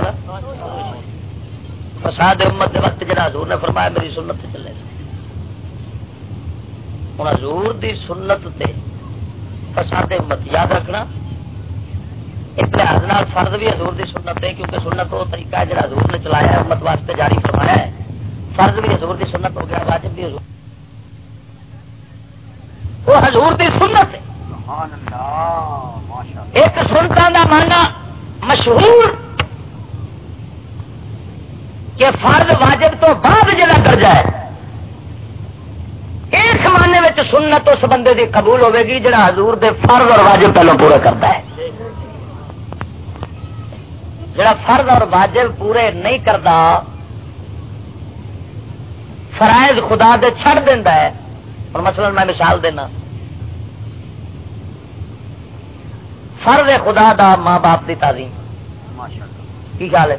فساد امت دے وقت جڑا حضور نے فرمایا میری سنت تے چلے ہوں حضور دی سنت تے فساد امت یاد رکھنا۔ اس لحاظ فرض بھی حضور دی سنت ہے کیونکہ سنت وہ طریقہ ہے جڑا حضور نے چلایا ہے امت واسطے جاری فرمایا ہے فرض بھی حضور دی سنت ہو گیا واجب بھی حضور وہ حضور دی سنت ہے ایک سنتا کا مانا مشہور کہ فرض واجب تو بعد جا درجہ ہے اس معنی سنت اس بندے دی قبول ہوے گی جڑا حضور دے فرض اور واجب پہلو پورا کرتا ہے جڑا فرض اور واجب پورے نہیں کرتا فرائض خدا دے چھڑ دینا ہے۔ اور مثلا میں مثال دینا۔ فرض خدا دا ماں باپ کی تعظیم۔ کی خیال ہے؟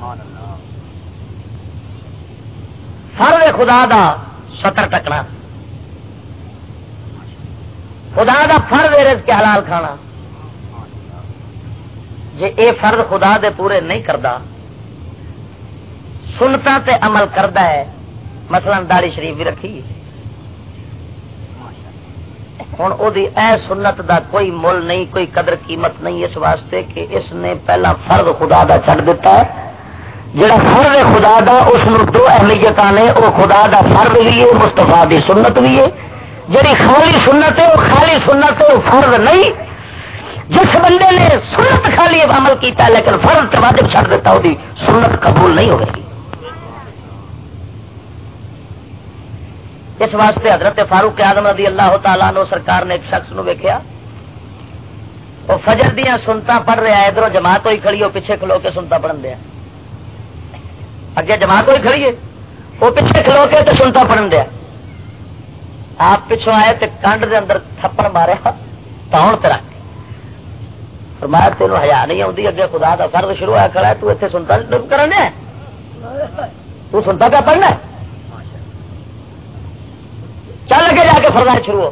فرض خدا دا سطر ٹکنا۔ خدا دا فرض رز کے حلال کھانا۔ جی اے فرض خدا دے پورے نہیں کرتا سنتا تے عمل کرتا ہے، مثلا داڑی شریف بھی رکھی۔ ہوں وہ اے سنت دا کوئی مل نہیں، کوئی قدر قیمت نہیں اس واسطے کہ اس نے پہلا فرض خدا دا چڑھ دیتا ہے۔ جڑا فرض خدا دا، اس دو اہمیت نے وہ خدا دا فرض بھی ہے مستفا دی سنت بھی ہے۔ جڑی خالی سنت ہے وہ خالی سنت ہے وہ فرض نہیں۔ جس بندے نے سنت خالی عمل کیتا لیکن فرض کے واجب چھڑ دیتا وہ سنت قبول نہیں ہوگی اس واسطے حضرت فاروق آدم رضی اللہ تعالیٰ نو سرکار نے ایک شخص نو ویکیا وہ فجر دیا سنتا پڑھ رہا ہے، ادھر جماعت ہوئی کھڑی ہو پیچھے کھلو کے سنتا پڑھن دیا۔ اگے جماعت ہوئی کھڑی ہے، وہ پیچھے کھلو کے تو سنتا پڑھن دیا۔ آپ پچھو آئے تو کنڈ دے اندر تھپڑ ماریا تاؤن تیرا فرمایا تین ہزار نہیں آتی اگے خدا کا فرد شروع ہوا کھڑا ہے، تو اتنے سنتا کرنا تو سنتا کیا پڑھنا چل لگے جا کے فردا شروع ہو۔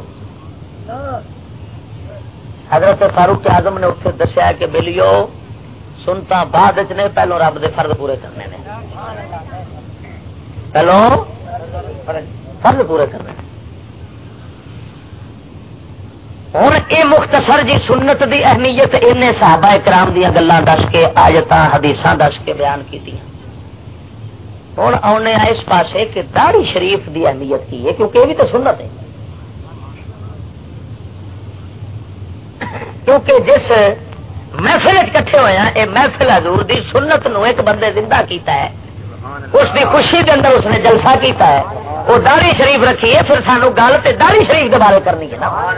حضرت فاروق اعظم نے اتنے دسیا کہ بلیو، سنتا بعد نے پہلو رب دے فرد پورے کرنے نے۔ پہلو فرد پورے کرنے۔ ہوں یہ مختصر جی سنت دی اہمیت ان صحابہ کرام دیا گلا دس کے آجت حدیث دس کے بیان کی ہوں آنے اس پاسے کہ داڑی شریف دی اہمیت کی ہے، کیونکہ یہ بھی تو سنت ہے۔ کیونکہ جس محفل کٹھے ہوئے ہیں یہ محفل حضور دی سنت نو ایک بندے زندہ کیتا ہے۔ اس دی خوشی کے اندر اس نے جلسہ کیتا ہے۔ وہ داڑی شریف رکھی ہے پھر سانو گل تو داڑی شریف کے بارے کرنی ہے نا۔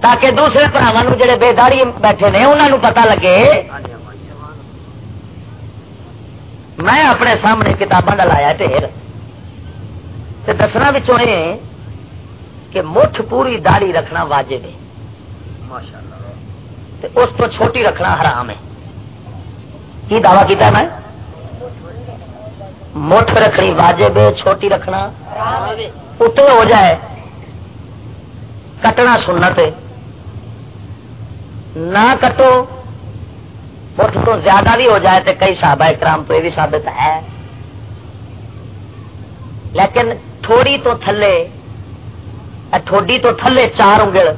تاکہ دوسرے براوا جڑے بے داڑی بیٹھے نے انہوں پتا لگے۔ میں اپنے سامنے کتاباں لایا ڈھیر۔ دسنا بچوں کہ مٹھ پوری داڑی رکھنا واجب ہے۔ اس تو چھوٹی رکھنا حرام ہے۔ کی دعوی کیتا ہے میں؟ مٹھ رکھنی، واجب ہے، چھوٹی رکھنا۔ اتنے ہو جائے۔ کٹنا سنت نہ کٹو، مٹھ تو زیادہ بھی ہو جائے تو کئی صحابہ اکرام تو یہ بھی ثابت ہے۔ لیکن تھوڑی تو تھلے ٹھوڈی تو تھلے چار انگل،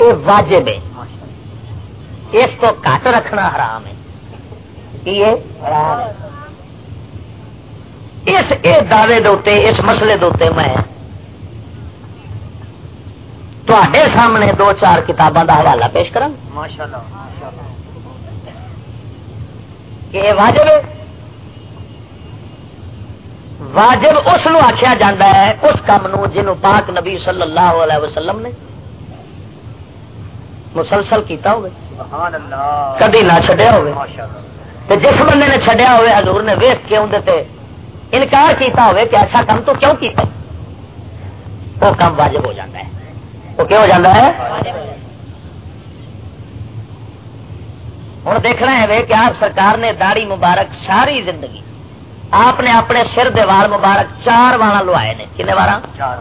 یہ واجب ہے۔ اس کو کٹ رکھنا حرام ہے۔ اس دعوے دے اس مسئلے دے میں تے سامنے دو چار کتاباں کا حوالہ پیش کہ یہ واجب واجب اس آخیا جا ہے اس کام جنو پاک نبی صلی اللہ علیہ وسلم نے مسلسل کیتا ہوگا۔ کدی نہ چڈیا ہو جس بندے نے چڈیا ہوئے حضور نے ویخ کے اندر انکار کیتا ہوئے کہ ایسا کام تو کیوں کیتا وہ کام واجب ہو جاتا ہے۔ وہ کیا ہو جاتا ہے؟ ہوں دیکھنا ہے کہ آپ سرکار نے داڑی مبارک ساری زندگی آپ نے اپنے سر دے وال مبارک چار والا لوائے نے۔ کنے وار چار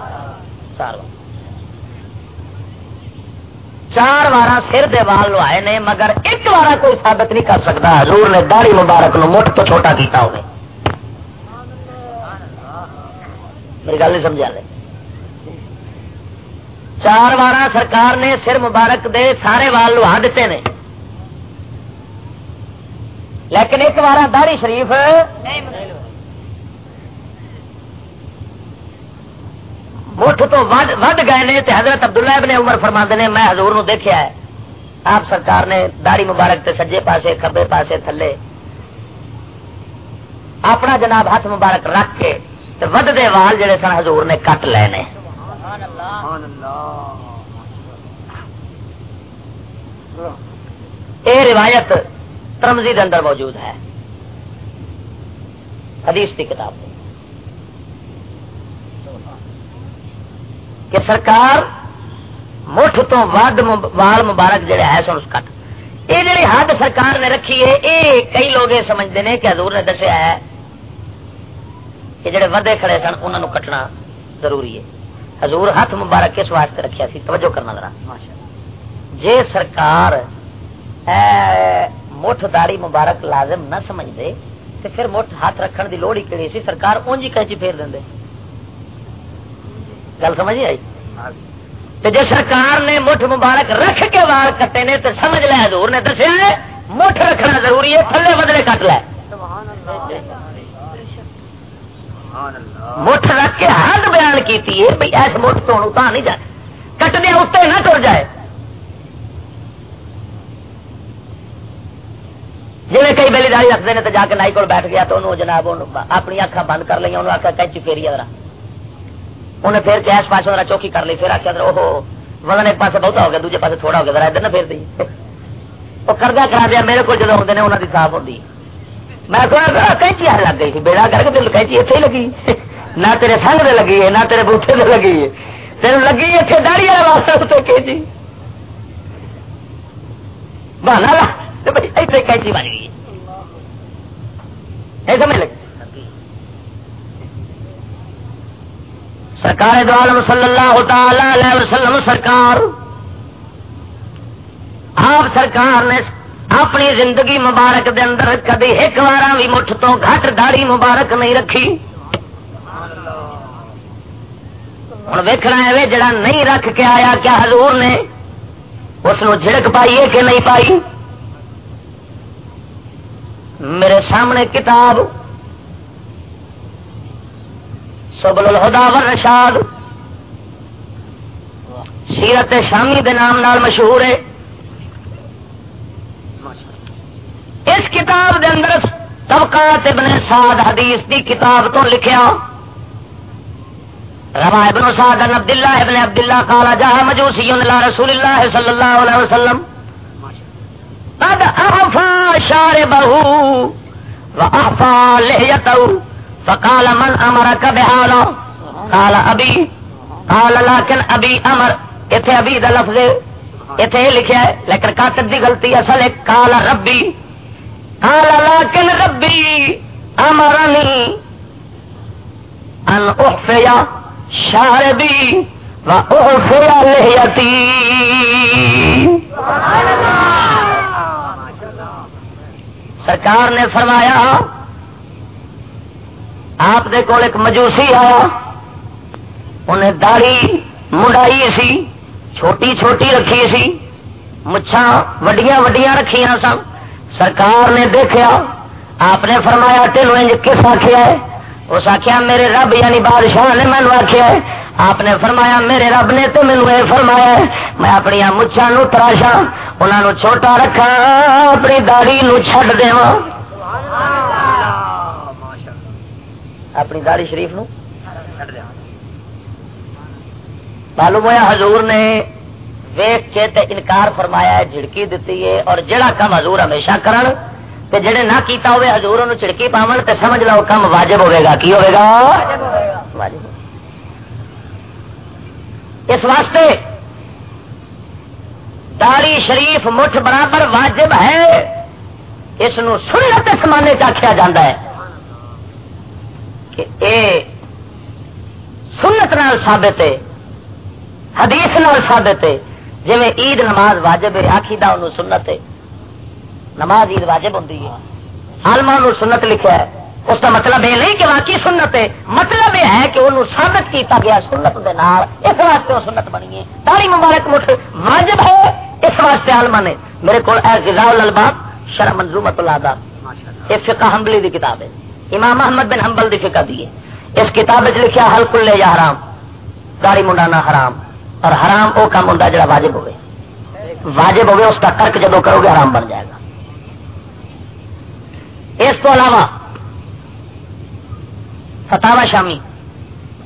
چار وار سر دے وال لوائے نے مگر ایک بار کوئی ثابت نہیں کر سکتا۔ حضور نے داڑی مبارک نو مٹھ تو چھوٹا کیتا ہوگا میری گل نہیں سمجھا لے چار بار سرکار نے سر مبارک دے سارے وال لوہا دیتے نے۔ لیکن ایک بار داڑی شریف مٹھ تو ود گئے نے حضرت عبداللہ ابن عمر فرما نے میں حضور نو دیکھا ہے۔ آپ سرکار نے داڑی مبارک تے سجے پاسے کبے پاسے تھلے۔ اپنا جناب ہاتھ مبارک رکھ کے ود دے وال جڑے سن حضور نے کٹ لے نے اے روایت ترمزی دے اندر موجود ہے۔ حدیث کی کتاب کہ سرکار مٹھ تو ود وال مبارک جڑے ہے سن اس کٹ۔ یہ جڑی حد سرکار نے رکھی ہے یہ کئی لوگ یہ سمجھتے ہیں کہ حضور نے دسیا ہے کہ جڑے ودے کھڑے سن انہوں نے کٹنا ضروری ہے۔ حضور ہاتھ مبارک کس واسطے رکھیا سی؟ توجہ کرنا ذرا۔ جے سرکار مٹھ داڑی مبارک لازم نہ سمجھ دے تو پھر مٹھ ہاتھ رکھن دی لوڑ ہی کہڑی سی سرکار اونجی کہچی پھیر دیں گل سمجھ آئی؟ تو جی سرکار نے مٹھ مبارک رکھ کے وال کٹے نے تو سمجھ لے حضور نے دسیا ہے مٹھ رکھنا ضروری ہے تھلے بدلے کٹ لے۔ مٹھ رکھ کے حد بیان کی بھائی ایس مٹھ تو اتنا نہیں جائے۔ کٹ دیا اتنے نہ تر جائے۔ جی کئی بلی داری رکھتے ہیں تو جا کے نائی کو بیٹھ گیا تو انہوں جناب اپنی اکھا بند کر لی انہوں آخیا کینچی فیری ذرا۔ انہیں پھر گیس پاس ذرا چوکی کر لی، پھر آخیا ادھر وہ وزن ایک پاسے بہت ہو گیا، دوجے پاسے تھوڑا ہو گیا ادھر نہ پھر دی۔ وہ کردہ کرا دیا، میرے کو جب آتے ہیں انہوں کی صاف ہوتی ہے میں کینچی ہر لگ گئی تھی بیڑا کر کے تین کینچی اتنے لگی نہ تیرے سنگ دے لگی ہے، نہ تیرے بوٹے دے لگی ہے تین لگی اتنے داڑی والا واسطے کینچی بہانا اتنے کینچی بن گئی سمجھ لگی سرکار دو عالم صلی اللہ تعالی علیہ وسلم سرکار، آپ سرکار نے اپنی زندگی مبارک دے اندر کدی ایک بار بھی مٹھ تو گھٹ داڑی مبارک نہیں رکھی۔ ہوں ویکنا ہے جڑا نہیں رکھ کے آیا کیا حضور نے؟ اس جھڑک پائی ہے کہ نہیں پائی؟ میرے سامنے کتاب سبل الہدا والرشاد سیرت شامی دے نام نال مشہور ہے۔ اس کتاب دے اندر طبقات ابن سعد حدیث دی کتاب تو لکھیا روا ابن سعد ان عبد الله ابن عبد الله قال جاء مجوسي الى رسول الله صلى الله عليه وسلم، قد اعفى شاربه واعفى لحيته فقال، من امرك بهذا؟ قال ابي قال لكن ابي امر اتنے ابھی دا لفظ اتنے لکھا ہے، لیکن کاتب دی غلطی اصل ہے، قال، ربی قال، لكن ربي امرني ان احفي شاربي واحفي لحيتي. سرکار نے فرمایا، آپ دے کول ایک مجوسی آیا، انہیں داڑی منڈائی سی، چھوٹی چھوٹی رکھی سی مچھا وڈیاں وڈیاں رکھیاں سن۔ سرکار نے دیکھا، آپ نے فرمایا تینو انج کس آخیا ہے؟ اس آخیا میرے رب یعنی بادشاہ نے مینو آخیا ہے۔ آپ نے فرمایا، میرے رب نے تو مینو یہ فرمایا ہے۔ میں اپنی مچھا نو تراشا انہوں چھوٹا رکھا اپنی داڑی نو چھڈ دوا اپنی داڑی شریف نو معلوم ہوا حضور نے ویخ کے تے انکار فرمایا ہے، جھڑکی دیتی ہے اور جڑا کم حضور ہمیشہ کرن، تے جڑے نہ کیتا ہوئے حضور انہوں چڑکی پاون، تے سمجھ لو کم واجب ہوئے گا، کی ہوئے گا؟ واجب اس واسطے داڑی شریف مٹھ برابر واجب ہے، اس نو سنت سمانے چاخیا جاندہ ہے کہ اے سنت نال ثابت ہے، حدیث نال ثابت ہے جی عید نماز واجب ہے آخی دا انہوں سنت ہے۔ نماز عید واجب ہوں آلما سنت لکھا ہے۔ اس کا مطلب یہ نہیں کہ واقعی سنت ہے مطلب یہ ہے کہ انہوں ثابت کیتا گیا سنت دے نال اس واسطے وہ سنت بنی ہے۔ تاری مبارک مٹھ واجب ہے اس واسطے آلما نے۔ میرے کو غذا الباب شرح منظومت اللہ یہ فقہ حمبلی دی کتاب ہے۔ امام احمد بن حنبل دی فقہ دی ہے۔ اس کتاب لکھا حل کلے یا حرام۔ داڑی منڈانا حرام۔ اور حرام وہ کام ہوتا جڑا واجب ہوئے۔ واجب ہوئے اس کا ترک جدو کرو گے حرام بن جائے گا۔ اس کو علاوہ فتح شامی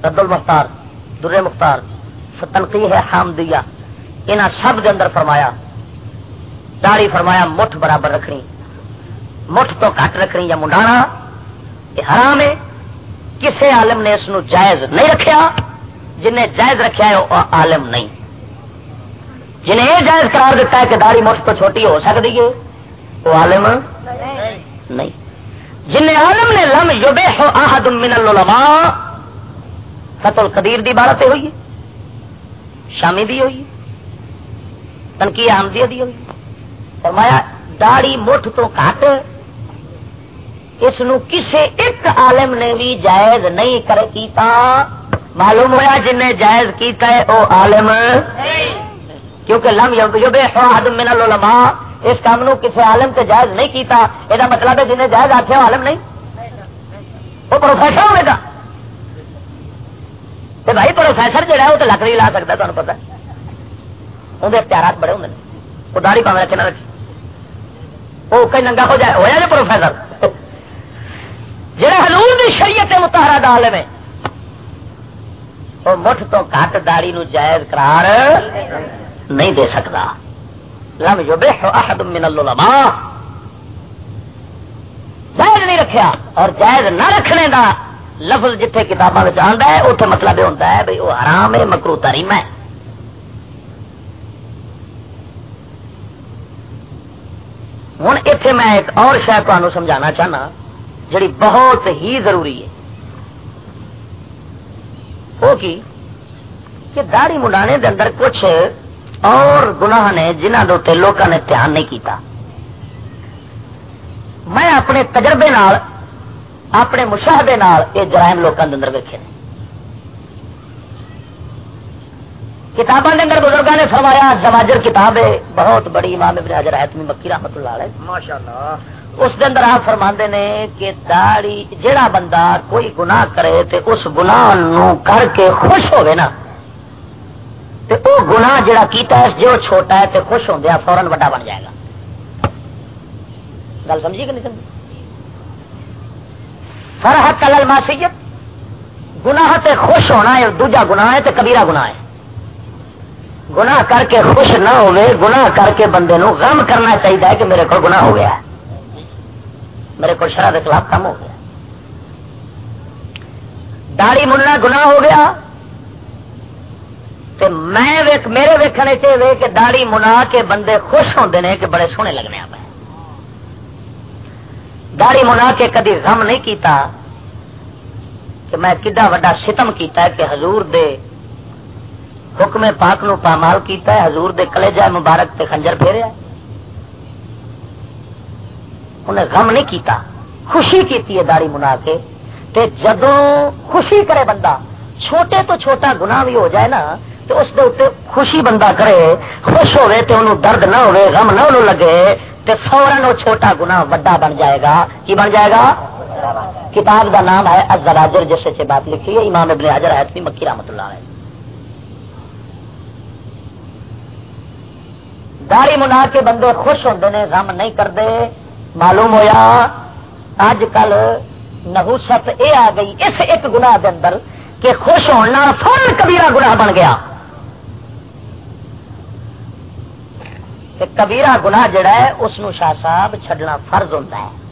رد المختار، در مختار تنقی ہے حامدیہ، انہاں سب دے اندر فرمایا داڑی فرمایا، مٹھ برابر رکھنی، مٹھ تو کٹ رکھنی یا منڈانا، یہ حرام ہے، کسے عالم نے اس نو جائز نہیں رکھیا جنہیں جائز رکھا ہے وہ عالم نہیں۔ جنہیں یہ جائز قرار دیتا ہے کہ داڑھی مٹھ تو چھوٹی ہو سکتی ہے، وہ عالم نہیں۔ جن عالم نے لم یوبے ہو آحد من العلماء، فتح القدیر دی بارت ہوئی شامی دی ہوئی تنقی آمدی دی ہوئی فرمایا داڑی مٹھ تو کٹ اس نو کسے ایک عالم نے بھی جائز نہیں کر کیتا معلوم ہوا جن جائز کیتا ہے او عالم؟ کیونکہ لم یوبے ہو من العلماء، اس کام نو کسی عالم تے جائز نہیں کیتا۔ یہ مطلب ہے جنہیں جائز آخیا وہ عالم نہیں۔ وہ پروفیسر ہوئے گا۔ تو بھائی پروفیسر جہا وہ تو لکڑی لا سکتا تمہیں پتا اندر اختیارات بڑے ہوں وہ داڑی پاوے رکھے نہ رکھے۔ وہ کئی ننگا ہو جائے ہوا جائے پروفیسر جہاں حضور دی شریعت متحرہ دا عالم ہے وہ مٹھ تو کٹ داڑی نو جائز قرار نہیں دے سکتا۔ لم یبح احد من العلماء۔ جائز نہیں رکھیا اور جائز نہ رکھنے دا لفظ جتھے کتاباں وچ آندا ہے، اوتھے مطلب یہ ہوندا ہے بھئی وہ حرام ہے مکروہ تحریم ہے۔ ہوں اتنے میں ایک اور شاید تمہیں سمجھانا چاہنا، جڑی بہت ہی ضروری ہے۔ وہ کی کہ داڑی منڈانے دے اندر کچھ اور گناہ نے جنہوں کے لوگوں نے دھیان نہیں کیتا۔ میں اپنے تجربے نال، اپنے مشاہدے نال یہ جرائم لوگوں کے اندر ویکے کتابوں کے اندر بزرگوں نے فرمایا زواجر کتاب ہے بہت بڑی امام ابن حجر حتمی مکی رحمت اللہ علیہ۔ ماشاءاللہ۔ اس دے اندر آپ فرما نے کہ داڑی جیڑا بندہ کوئی گناہ کرے تے اس گناہ نو کر کے خوش ہوئے نا، تے او گناہ جیڑا کیتا ہے جو چھوٹا ہے تے خوش ہوندیا فوراً بڑا بن جائے گا۔ گل سمجھی کہ نہیں سمجھی؟ فرحت الماسیت، گناہ تے خوش ہونا ہے، دوجا گناہ ہے تے کبیرہ گناہ ہے۔ گناہ کر کے خوش نہ ہوئے گناہ کر کے بندے نو غم کرنا چاہیے کہ میرے کو گناہ ہو گیا ہے۔ میرے کو شرح کے خلاف کم ہو گیا۔ داڑی مننا گناہ ہو گیا۔ تے میں ویک میرے ویکنے چاہیے کہ داڑی منا کے بندے خوش ہوندے نے کہ بڑے سونے لگنے آپ داڑی منا کے کدی غم نہیں کیتا کہ میں کڈا وڈا ستم کیتا ہے کہ حضور دے حکم پاک نو پامال کیتا ہے، حضور دے کلیجہ مبارک تے خنجر پھیریا انہیں غم نہیں کیتا، خوشی کیتی ہے داڑی منا کے۔ تے جدو خوشی کرے بندہ، چھوٹے تو چھوٹا گناہ بھی ہو جائے نا تو اس دے اتنے خوشی بندہ کرے، خوش ہوئے تے انہوں درد نہ ہوئے، غم نہ انہوں لگے، تے فوراً وہ چھوٹا گناہ وڈا بن جائے گا۔ کی بن جائے گا؟ کتاب کا نام ہے الزراجر، جس سے بات لکھی ہے، امام ابن حجر حتمی مکی رحمت اللہ علیہ۔ داڑی منا کے بندے خوش ہوتے ہیں غم نہیں کرتے معلوم ہویا اج کل نحوست یہ آ گئی، اس ایک گناہ دے اندر کہ خوش ہونا فل کبیرہ گناہ بن گیا۔ کہ کبیرہ گناہ جڑا ہے، اس شاہ صاحب چھڈنا فرض ہوتا ہے۔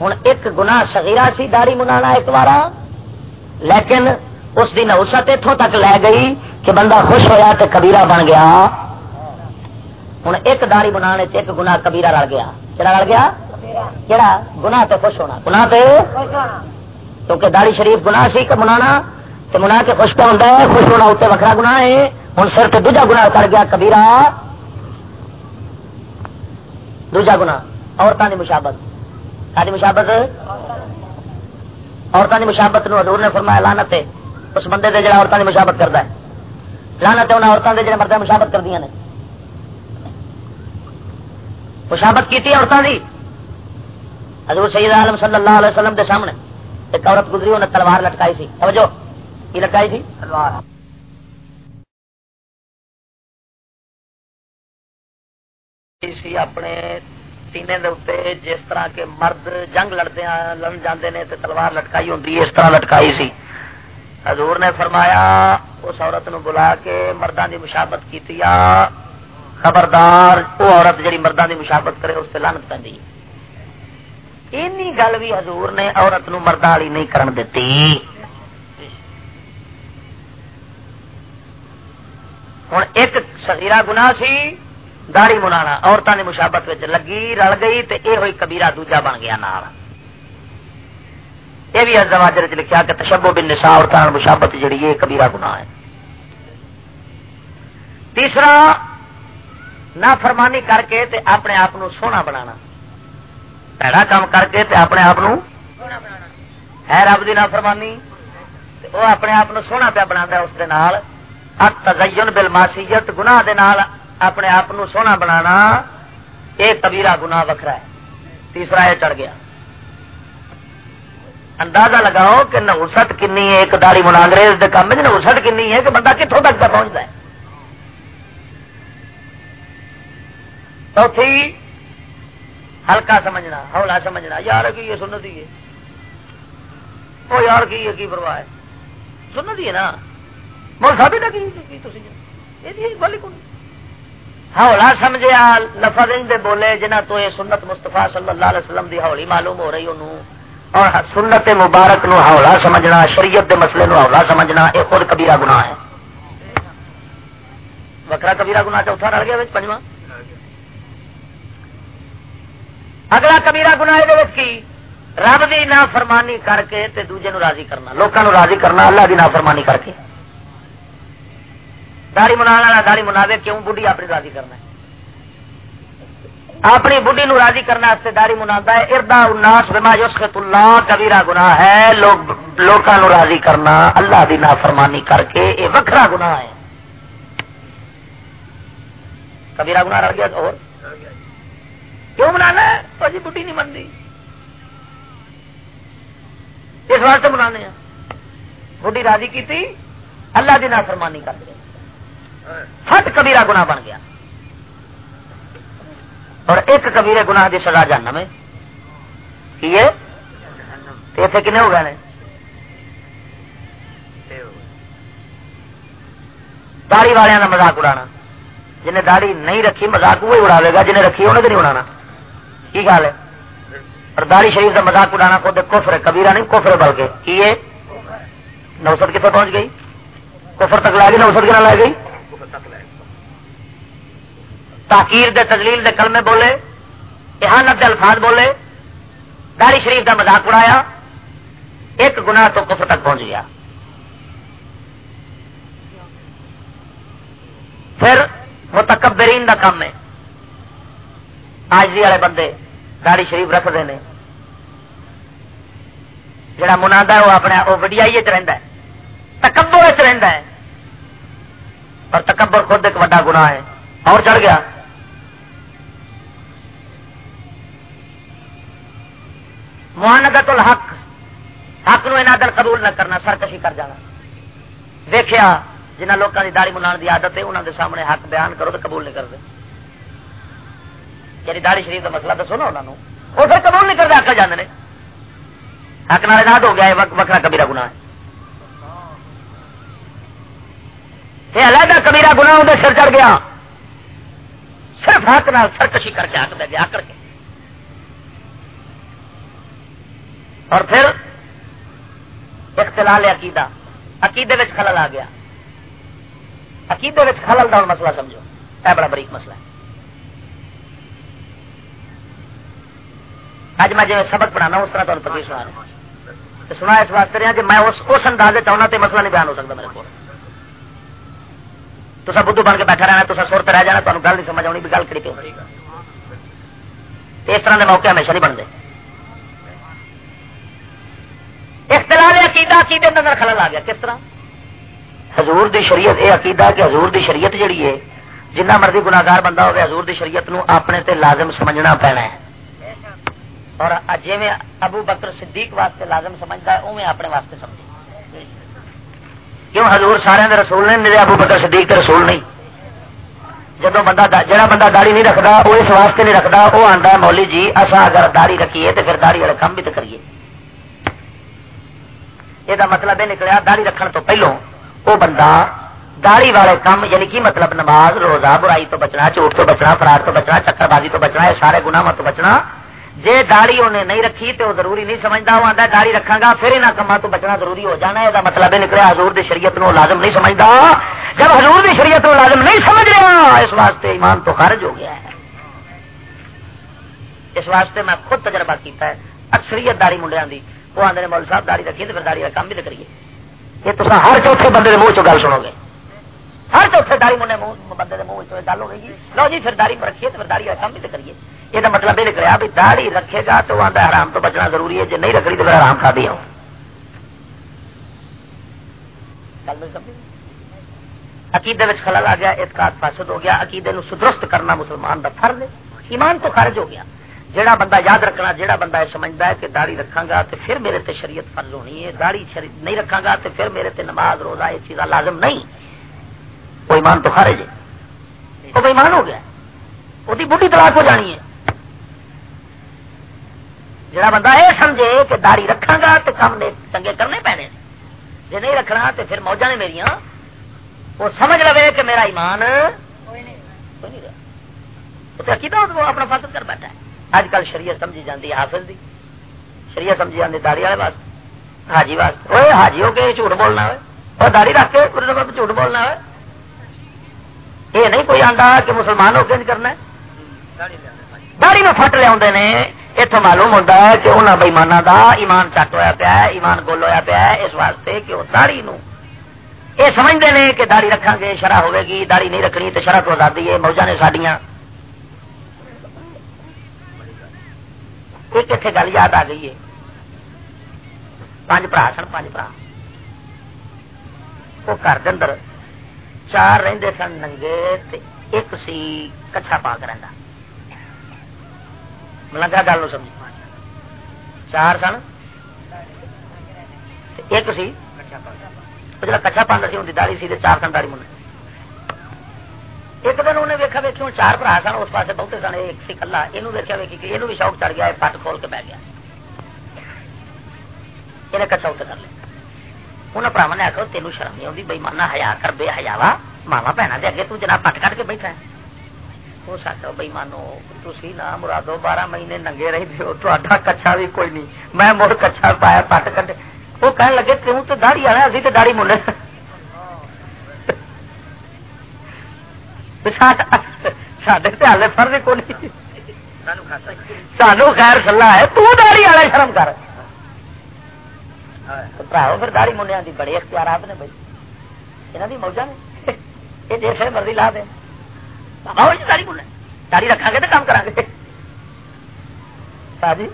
ہوں ایک گناہ صغیرہ سی داڑی منانا ایک بار لیکن اس کی نوسط اتوں تک لے گئی کہ بندہ خوش ہویا تو کبیرہ بن گیا۔ ہوں ایک داڑی بنا ایک گنا کبیرہ رل گیا۔ کہڑا رل گیا؟ کہڑا گنا تو خوش ہونا۔ گنا تو کیونکہ داڑی شریف گنا سی کہ منا تو منا کے خوش پہ ہوتا ہے خوش ہونا اتنے وکرا گنا ہے۔ ہوں سر تو دوجا گنا کر گیا کبیرہ۔ دوجا گنا عورتوں کی مشابت۔ کا مشابت؟ عورتوں کی مشابت نو حضور نے فرمایا لانت ہے۔ اس بندے دے جڑا عورتوں کی مشابت کرتا ہے۔ لانت ہے انہیں عورتوں کے جڑے مرد مشابت کر دیا نے۔ مشابت کی عورتوں کی حضور سید عالم صلی اللہ علیہ وسلم دے سامنے ایک عورت گزری انہیں تلوار لٹکائی سی۔ توجہ، کی لٹکائی سی؟ تلوار۔ اپنے سینے دے اتنے جس طرح کے مرد جنگ لڑتے ہیں لڑ جاندے نے، تے تلوار لٹکائی ہوں اس طرح لٹکائی سی۔ حضور نے فرمایا، اس عورت نو بلا کے مردوں کی مشابت کی خبردار، وہ عورت جی مردوں کی مشابت کرے اس سے لانت پہ گل بھی حضور نے عورت نو مرد والی نہیں کرن دیتی ہوں ایک سگیرا گنا سی داڑی منا عورتوں کی مشابت لگی، رل گئی تو یہ ہوئی کبیرا دوجا بن گیا نال۔ یہ بھی ازواجر لکھا کہ تشبو بن نسا عورتوں مشابت جڑی ہے کبیرا گنا ہے۔ تیسرا نہ فرمانی کر کے تے اپنے آپ سونا بنا پیڑا کام کر کے تے اپنے آپ ہے رب کی نہ فرمانی وہ اپنے آپ سونا پیا بنا اس تزین بل ماسیت گنا اپنے آپ سونا بنا یہ کبیرا گنا وکرا ہے۔ تیسرا یہ چڑھ گیا۔ اندازہ لگاؤ کہ نوسط کنی ہے، ایک داڑی منا کے کام میں نوسط کنی ہے کہ بندہ کتوں تک پہنچتا ہے؟ چوتھی ہلکا سمجھنا ہولا سمجھنا۔ یار، کی یہ سنتی ہے؟ وہ یار، کی کی پرواہ ہے؟ سننا دی ہے نا؟ مول صاحب نہ کی تھی گل کون؟ ہولا سمجھیا لفظ دے بولے، جنہ تو یہ سنت مستفا صلی اللہ علیہ وسلم دی ہولی معلوم ہو رہی انہوں۔ اور سنت مبارک نو ہولا سمجھنا، شریعت دے مسئلے نو ہولا سمجھنا، یہ خود کبیرہ گناہ ہے۔ وکرا کبیرہ گناہ چوتھا رل گیا پنجواں۔ اگلا کبیرہ گناہ کی؟ رب دی نا فرمانی کر کے تے دوجے نو راضی کرنا، لوکاں نو راضی کرنا، اللہ دی نا فرمانی کر کے۔ داڑی منا داڑی منا کیوں بڑھی اپنی راضی کرنا ہے؟ اپنی بڑھی نو راضی کرنا داڑی منا ہے، اردا اناس بما یسخط اللہ، کبیرہ گناہ ہے، لوگ لوکاں نو راضی کرنا، اللہ دی نا فرمانی کر کے، یہ وکھرا گناہ ہے۔ کبیرہ گناہ رہ گیا اور؟ کیوں منا جی بڑھی نہیں منتی اس واسطے منا بڑھی راضی کی اللہ دی نافرمانی کر دیا فٹ کبیرہ گناہ بن گیا۔ اور ایک کبیرے گناہ دی سزا جانا میں اتنے کنے ہو گئے داڑی والوں کا مزاق اڑانا۔ جنہیں داڑی نہیں رکھی مزاق وہی اڑا گا، جنہیں رکھی انہیں تو نہیں اڑانا۔ کی گل ہے؟ اور داڑی شریف کا مزاق اڑانا خود کفر ہے، کبیرہ نہیں، کفر بلکہ۔ کی ہے؟ نوسط کتنے پہنچ گئی؟ کفر تک لائے گی نوسط کے لائے گئی؟ تاکیر دے تجلیل دے کلمے بولے، احانت دے الفاظ بولے داڑی شریف دا مزاق اڑایا، ایک گناہ تو کفر تک پہنچ گیا۔ پھر متکبرین دا کام ہے۔ آجری والے بندے داڑی شریف رکھتے ہیں جڑا منا وہ اپنے وہ وڈیائی رہتا ہے۔ تکبر رہتا ہے۔ اور تکبر خود ایک وا گنا ہے۔ اور چڑھ گیا۔ محنت الحق۔ حق نو انادر قبول نہ کرنا، سرکشی کر جانا۔ دیکھا جنہ لوگوں کی داڑی منا کی عادت ہے انہوں کے سامنے حق بیان کرو تو قبول نہیں کرتے۔ یعنی داڑی شریف کا مسئلہ دسو نا انہوں وہ پھر قبول نہیں کرتے آکر جانے حق نال ناد ہو گیا وکرا کبیرا گنا ہے یہ علیحدہ کبیرا گنا اندر سر چڑھ گیا صرف حق نال سرکشی کر کے حق دے گیا کر کے اور پھر اختلال عقیدہ عقیدے خلل آ گیا عقیدے خلل کا مسئلہ سمجھو یہ بڑا بریک مسئلہ ہے اج میں جی سبق پڑھانا اس طرح تمہیں پتی سنا رہا سنا اس واسطے رہا کہ میں اس اس اندازے چاہنا تو مسئلہ نہیں بیان ہو سکتا میرے کو تو بدھو بن کے بیٹھا رہنا تو سر پہ رہ جانا تمہیں گل نہیں سمجھ آنی بھی گل کری پہ اس طرح کے موقع ہمیشہ نہیں بنتے اختلاف عقیدہ عقیدے اندر خلل آ گیا کس طرح حضور دی شریعت یہ عقیدہ کہ حضور دی شریعت جڑی ہے جنہ مرضی گناگار بندہ ہوگا حضور دی شریعت نو اپنے تے لازم سمجھنا پینا ہے اور جی میں ابو بکر صدیق واسطے لازم سمجھتا ہے اوے اپنے واسطے سمجھے کیوں حضور سارے دے رسول نے میرے ابو بکر صدیق دے رسول نہیں؟ جدو بندہ جہاں بندہ داڑی نہیں رکھتا وہ اس واسطے نہیں رکھتا وہ آتا ہے مولی جی اصا اگر داڑی رکھیے تو پھر داڑی والے کام بھی تو کریے۔ یہ مطلب یہ نکلیا داڑی رکھنے تو پہلو وہ بندہ داڑی والے کام یعنی کہ مطلب؟ نماز، روزہ، برائی تو بچنا چوٹ تو بچنا فرار تو بچنا چکر بازی تو بچنا، یہ سارے گنا تو بچنا جی داڑی انہیں نہیں رکھی تو ضروری نہیں سمجھتا، وہ آتا داڑی رکھا گا، پھر یہاں کما تو بچنا ضروری ہو جانا یہ مطلب یہ نکلے حضور دی شریعت نو لازم نہیں سمجھتا۔ جب حضور دی شریعت نو لازم نہیں سمجھ رہا، اس واسطے ایمان تو خارج ہو گیا ہے۔ اس واسطے میں خود تجربہ کیتا ہے، اکثریت داڑی منڈیا دی۔ وہ آدھے نے مول صاحب داڑی رکھیے تو پھر داڑی کا کام بھی کریے۔ یہ تو ہر چوتھے بندے کے منہ چ گل سنو گے۔ ہر چوتھے داڑی منڈے بندے کے منہ گل ہو گئی جی۔ لو جی پھر داڑی رکھیے تو پھر داڑی کا کام بھی کریے۔ یہ مطلب یہ نکلا بھی داڑھی رکھے گا تو آتا آرام تو بچنا ضروری ہے جی نہیں رکھ رہی تو پھر آرام کھا دیا عقیدے خلل آ گیا اعتقاد فاسد ہو گیا عقیدے نو سدرست کرنا مسلمان کا فرض ہے ایمان تو خارج ہو گیا جہاں بندہ یاد رکھنا جہاں بندہ یہ سمجھتا ہے کہ داڑھی رکھا گا تو پھر میرے تے شریعت فرض ہونی ہے داڑھی نہیں رکھا گا تو پھر میرے تے نماز روزہ یہ چیزاں لازم نہیں وہ ایمان تو خارج ہے وہ ایمان ہو گیا وہ بڑھی طلاق ہو جانی ہے جڑا بندہ یہ سمجھے کہ داڑھی رکھا گا تو کام چنگے کرنے پینے جی نہیں رکھنا تو پھر موجہ نے میری وہ سمجھ لو کہ میرا ایمان وہ اپنا فاصل کر بیٹھا ہے۔ اج کل شریعت سمجھی جاتی حافظ دی۔ شریعت سمجھی جاتی داڑی والے واسطے۔ حاجی واسطے۔ وہ حاجی ہو کے جھوٹ بولنا ہوئے۔ اور داڑی رکھ کے جھوٹ بولنا ہوئے۔ یہ نہیں کوئی آتا کہ مسلمان ہو کے کرنا داڑی میں فٹ لیا اتو معلوم ہوتا ہے کہ انہوں بےمانا کا ایمان چٹ ہوا پیا ایمان گول ہوا پیا اس واسطے کہ وہ داڑی نو یہ سمجھتے ہیں کہ داڑی رکھا گے شرح ہوے گی داڑی نہیں رکھنی تو شرح تو آزادی ہے موجہ نے سڈیا ایک اتنے گل یاد آ گئی ہے پانچ برا سن پانچ برا وہ گھر کے اندر چار رہندے سن ننگے ایک سی کچھا پا کر رہتا لگا گل سمجھ چار سن؟ ایک سی؟ جا کچھا پانا سی ان کی داڑی سی چار سن داڑی من ایک دن انہیں ویکا ویکھی چار برا سن، اس پاس بہتے سن، ایک سی کلا یہ ویکیا ویکھی کہ یہ بھی شوق چڑھ گیا پٹ کھول کے بہ گیا۔ یہ کچھا اتنے کر لیا۔ انہیں برا نے آخر تینوں شرم نہیں آتی بھائی مانا ہیا کر، بے ہیاوا ماوا بھنا دے اگے تو پٹ کٹ کے بیٹھا ہے۔ ہو سکتا بھائی مانو تھی نہ مرادو بارہ مہینے ننگے رہی دیو تا کچھا بھی کوئی نہیں میں مڑ کچھا پایا پٹ کٹ وہ کہنے لگے توں تو داڑی آنا اسی تو داڑی منے سڈے ہال فرض کو نہیں سانو خیر سلا ہے تو داڑی والا شرم کر پھر داڑی منیا کی بڑے اختیارات نے بھائی یہاں کی موجہ نے یہ جیسے مرضی لا دیں داڑی منہ داڑی رکھا گے تو کام کرا گے جی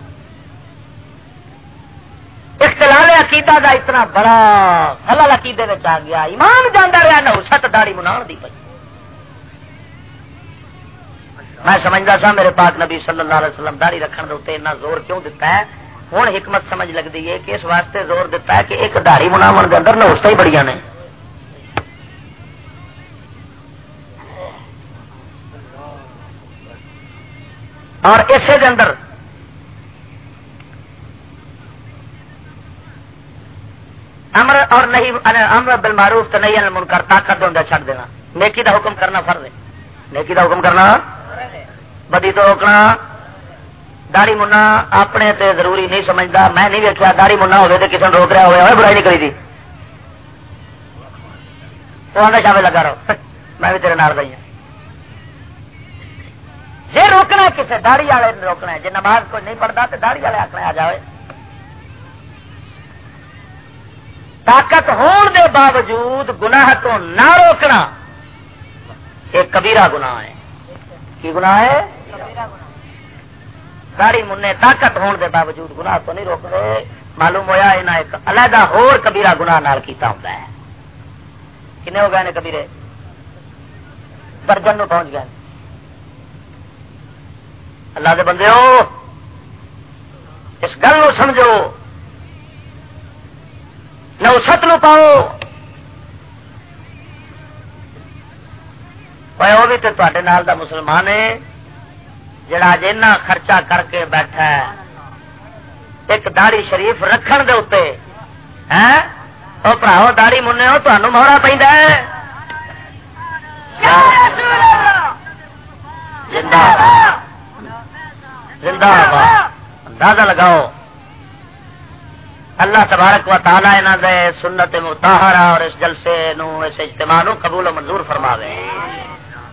اختلاف عقیدہ دا اتنا بڑا خلل عقیدے میں آ گیا۔ ایمان جانا رہا نہ ست داڑی منا دی پی میں سمجھتا سا میرے پاک نبی صلی اللہ علیہ وسلم داڑی رکھنے کے اتنا زور کیوں دیتا ہے؟ ہوں حکمت سمجھ لگتی ہے کہ اس واسطے زور دیتا ہے کہ ایک داڑی مناو کے اندر نوستا ہی بڑی نے۔ اور اسے دے اندر امر اور نہیں یعنی امر بل معروف تو نہیں یعنی منکر طاقت دے چھڈ دینا۔ نیکی دا حکم کرنا فرض ہے۔ نیکی دا حکم کرنا بدی تو روکنا۔ داڑی منا اپنے تے ضروری نہیں سمجھتا میں نہیں ویکیا داڑی منا ہوگی تو کسی نے روک رہا ہوئے برائی نہیں کری تھی وہ آدھا شامل لگا رہو۔ میں بھی تیرے نال گئی ہوں جی روکنا کسی داڑی والے روکنا ہے۔ جی نماز کوئی نہیں پڑھتا تو داڑی والے آخر آ جائے طاقت ہون دے باوجود گناہ تو نہ روکنا، یہ کبیرہ گناہ ہے۔ کی گناہ ہے؟ داڑی منہ طاقت ہون دے باوجود گناہ تو نہیں روک رہے معلوم ہوا یہاں ایک علیحدہ ہور کبیرہ گناہ نال کیتا ہوتا ہے۔ کنے ہو گئے نے کبیرے؟ درجن پہنچ گئے۔ اللہ دے بندے ہو اس گل نو سمجھو۔ نو ست نو پاؤ۔ وہ بھی تو نال دا مسلمان ہے جڑا جنا خرچہ کر کے بیٹھا ہے۔ ایک داڑی شریف رکھن دے اتنے وہ پراؤ داڑی منہ ہو تمہیں مہرا پہ زندہ۔ زندہ آباد۔ اندازہ لگاؤ۔ اللہ تبارک و تعالی انہوں دے سنت متحرہ اور اس جلسے نو، اس اجتماع نو قبول و منظور فرما دے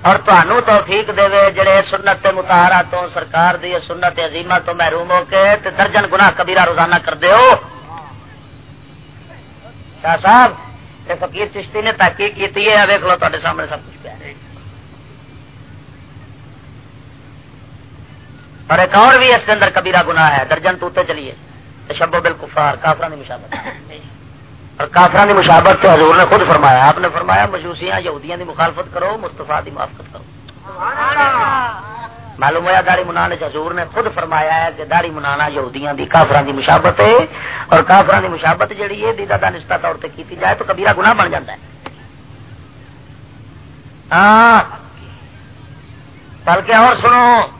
اور تہنوں توفیق دے جڑے سنت متحرہ تو، سرکار دی سنت عظیمہ تو محروم ہو کے درجن گناہ کبیرہ روزانہ کر دے ہو۔ شاہ صاحب فقیر چشتی نے تحقیق کی ہے۔ ویک لو تے سامنے سب کچھ پیا اور ایک اور بھی اس کے اندر کبیرہ گناہ ہے، درجن توتے چلیے۔ تشبو بالکفار کافران کی مشابت۔ اور کافران کی مشابت تو حضور نے خود فرمایا، آپ نے فرمایا، مجوسیاں یہودیاں دی مخالفت کرو مستفا دی موافقت کرو۔ معلوم ہوا داڑی منانے حضور نے خود فرمایا ہے کہ داڑی منانا یہودیاں دی کافران دی مشابت ہے۔ اور کافران دی مشابت جہی ہے، دیدہ دانستہ طور پہ کی جائے تو کبیرہ گناہ بن جاتا ہے۔ ہاں۔ بلکہ اور سنو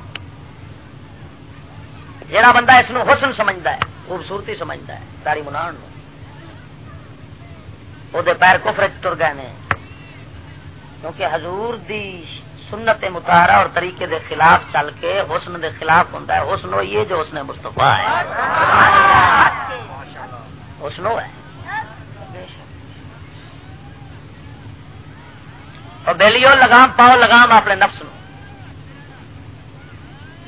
جہاں بندہ اس حسن سمجھتا ہے، خوبصورتی سمجھتا ہے داڑی منا وہ پیر کفر ٹر گئے نے۔ کیونکہ حضور دی سنت متارا اور طریقے دے خلاف چل کے حسن دے خلاف ہوں حسن ہوئی ہے جو حسن مستفا ہے۔ حسن ہے۔ اور بیلیو لگام پاؤ لگام اپنے نفس نو۔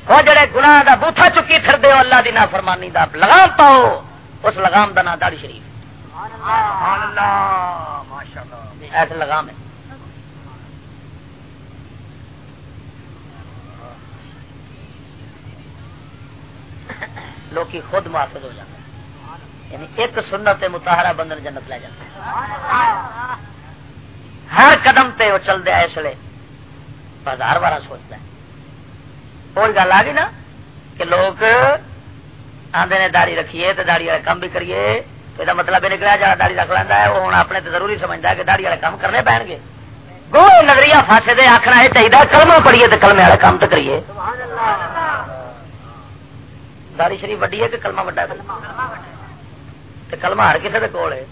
وہ جڑے گناہ دا بوتھا چکی پھر دے اللہ دی نافرمانی دا لگام پاؤ اس لگام دا نام داڑی شریف۔ ایسے لگام ہے۔ لوکی خود محافظ ہو جاتے ہیں یعنی ایک سنت متحرہ بندر جنت لے جاتے ہیں ہر قدم تے وہ چل دیا اس لیے بازار والا سوچتا ہے۔ اور گل آ گئی نا کہ لوگ آدھے نے داڑی رکھیے تو داڑی والے کام بھی کریے یہ مطلب یہ نکلا جا داڑی رکھ لینا ہے وہ ہوں اپنے تو ضروری سمجھتا ہے کہ داڑی والے کام کرنے پہن گے گو نظریہ فاسے دے آخنا یہ چاہیے کلمہ پڑھیے تو کلمے والے کام تو کریے داڑی شریف وڈی ہے کہ کلمہ وڈا ہے کلمہ ہر کسی کے کول ہے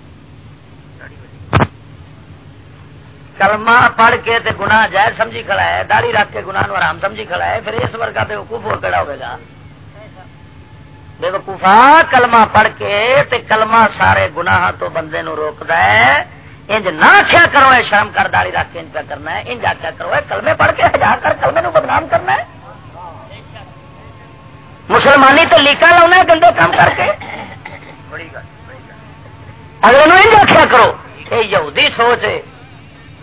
کلمہ پڑھ کے تے گناہ جائز سمجھی کھڑا ہے داڑھی رکھ کے گناہ آرام سمجھی کھڑا ہے پھر اس ورگا بے وقوف اور کہڑا ہوگا بے وقوفا کلمہ پڑھ کے تے کلمہ سارے گناہ تو بندے نو روکدا ہے۔ انج نہ کیا کرو ہے شرم کر داڑھی رکھ کے انج پہ کرنا ہے۔ انج آخیا کرو ہے کلمے پڑھ کے ہجا کر کلمے نو بدنام کرنا ہے۔ مسلمانی تو لیکا لاؤنا ہے گندے کام کر کے۔ اگلے نو انج آخیا کرو یہ یہودی سوچ ہے۔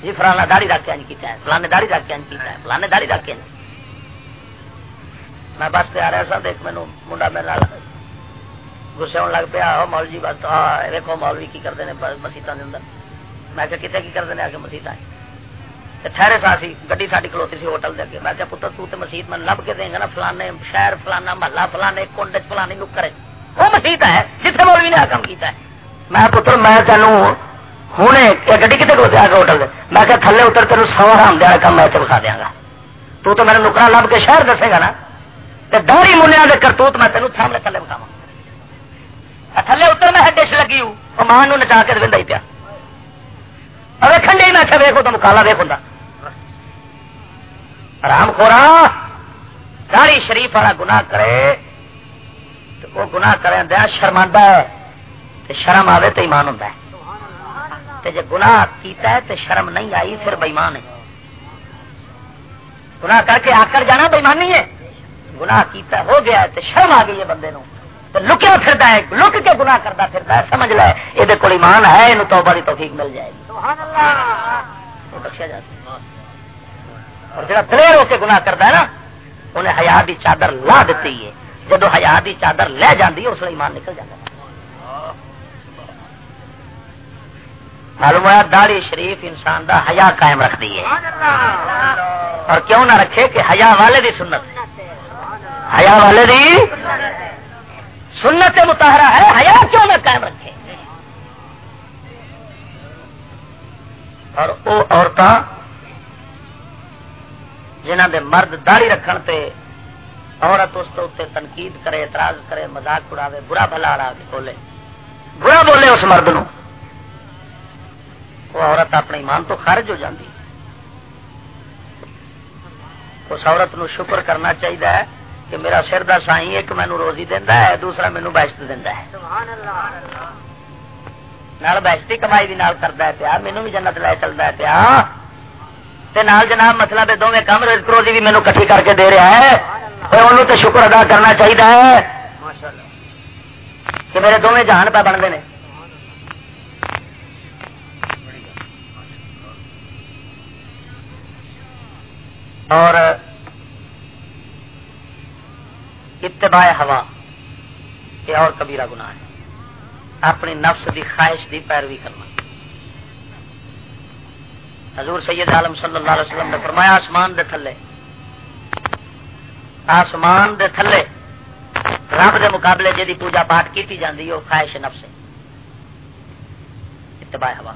جی فلانا داڑھی رکھ کے انج کیتا ہے فلانے داڑھی رکھ کے انج کیتا ہے فلانے داڑھی رکھ کے انج میں بس پہ آ رہا سا، دیکھ مینو منڈا میرے گسے ہونے لگ پیا۔ مول جی بس دیکھو مولوی کی کرتے ہیں مسیطا کے اندر۔ میں کہ کتنے کی کرتے ہیں آ کے مسیطا ٹھہرے سا سی گی ساری کھلوتی سی ہوٹل دے کے میں کہ پتر، تو تے مسیت میں لب کے دیں گا نا، فلانے شہر، فلانا محلہ، فلانے کنڈ فلانی نکر وہ مسیت ہے جتنے مولوی نے کام کیتا ہے۔ میں پتر، میں تینوں ہوں گی کتنے کھلوتے آ کے ہوٹل دے میں کہ تھلے اتر تین سو آرام دیا کام میں بخا دیا گا تو تو میرے نکرا لب کے شہر دسے گا نا داری منیا کے کرتوت میں تینوں سامنے تھلے بکھاوا تھلے اتر میں ڈش لگی ہوں ماں نچا کے دے پیا ویکن میں آخیا ویکو تو مکالا ویک ہوں آرام خورا داڑی شریف والا گنا کرے تو وہ گنا کرے دیا شرما ہے شرم آئے تو ایمان ہوں جی گنا کیتا ہے تو شرم نہیں آئی پھر بےمان ہے۔ گنا کر کے آ کر جانا بےمانی ہے۔ گنا کیتا ہو گیا ہے تو شرم آ گئی ہے بندے نو لکیا پھرتا ہے لک کے گنا کرتا پھرتا ہے سمجھ لے۔ یہ کو ایمان ہے یہ تو بڑی توفیق مل جائے گی۔ بخشا جاتا اور جڑا دلیر ہو کے گنا کرتا ہے نا انہیں حیا کی چادر لا دیتی ہے۔ جب حیا کی چادر لے جاتی ہے اس لیے ایمان نکل جاتا ہے۔ معلوم ہوا داڑی شریف انسان دا حیا قائم رکھتی ہے اور کیوں نہ رکھے کہ حیا والے دی سنت۔ حیا والے دی سنت متحرہ ہے، حیا کیوں نہ قائم رکھے۔ اور وہ عورت جنہ دے مرد داڑی رکھن تے عورت اس تو تنقید کرے، اعتراض کرے مزاق اڑاوے، برا بھلا اڑا بولے برا بولے اس مرد نو وہ عورت اپنے ایمان تو خارج ہو جاتی اس عورت نو شکر کرنا چاہیے کہ میرا سر دا سائی ایک مینو روزی دینا ہے دوسرا مینو بحثت دینا ہے۔ نال بحثتی کمائی بھی نال کرتا ہے پیا مینو بھی جنت لے چلتا ہے پیا۔ تے نال جناب مطلب دونوں کم رزق روزی بھی مینو کٹھی کر کے دے رہا ہے۔ انہوں تو شکر ادا کرنا چاہیے کہ میرے دونوں جہان پہ بنتے ہیں۔ اور اتباع ہوا یہ اور کبیرہ گناہ ہے۔ اپنی نفس دی خواہش دی پیروی کرنا۔ حضور سید عالم صلی اللہ علیہ وسلم نے فرمایا، آسمان دے تھلے۔ آسمان دے تھلے رب دے مقابلے جی پوجا پاٹ کی جاتی وہ خواہش نفس ہے۔ اتباع ہوا۔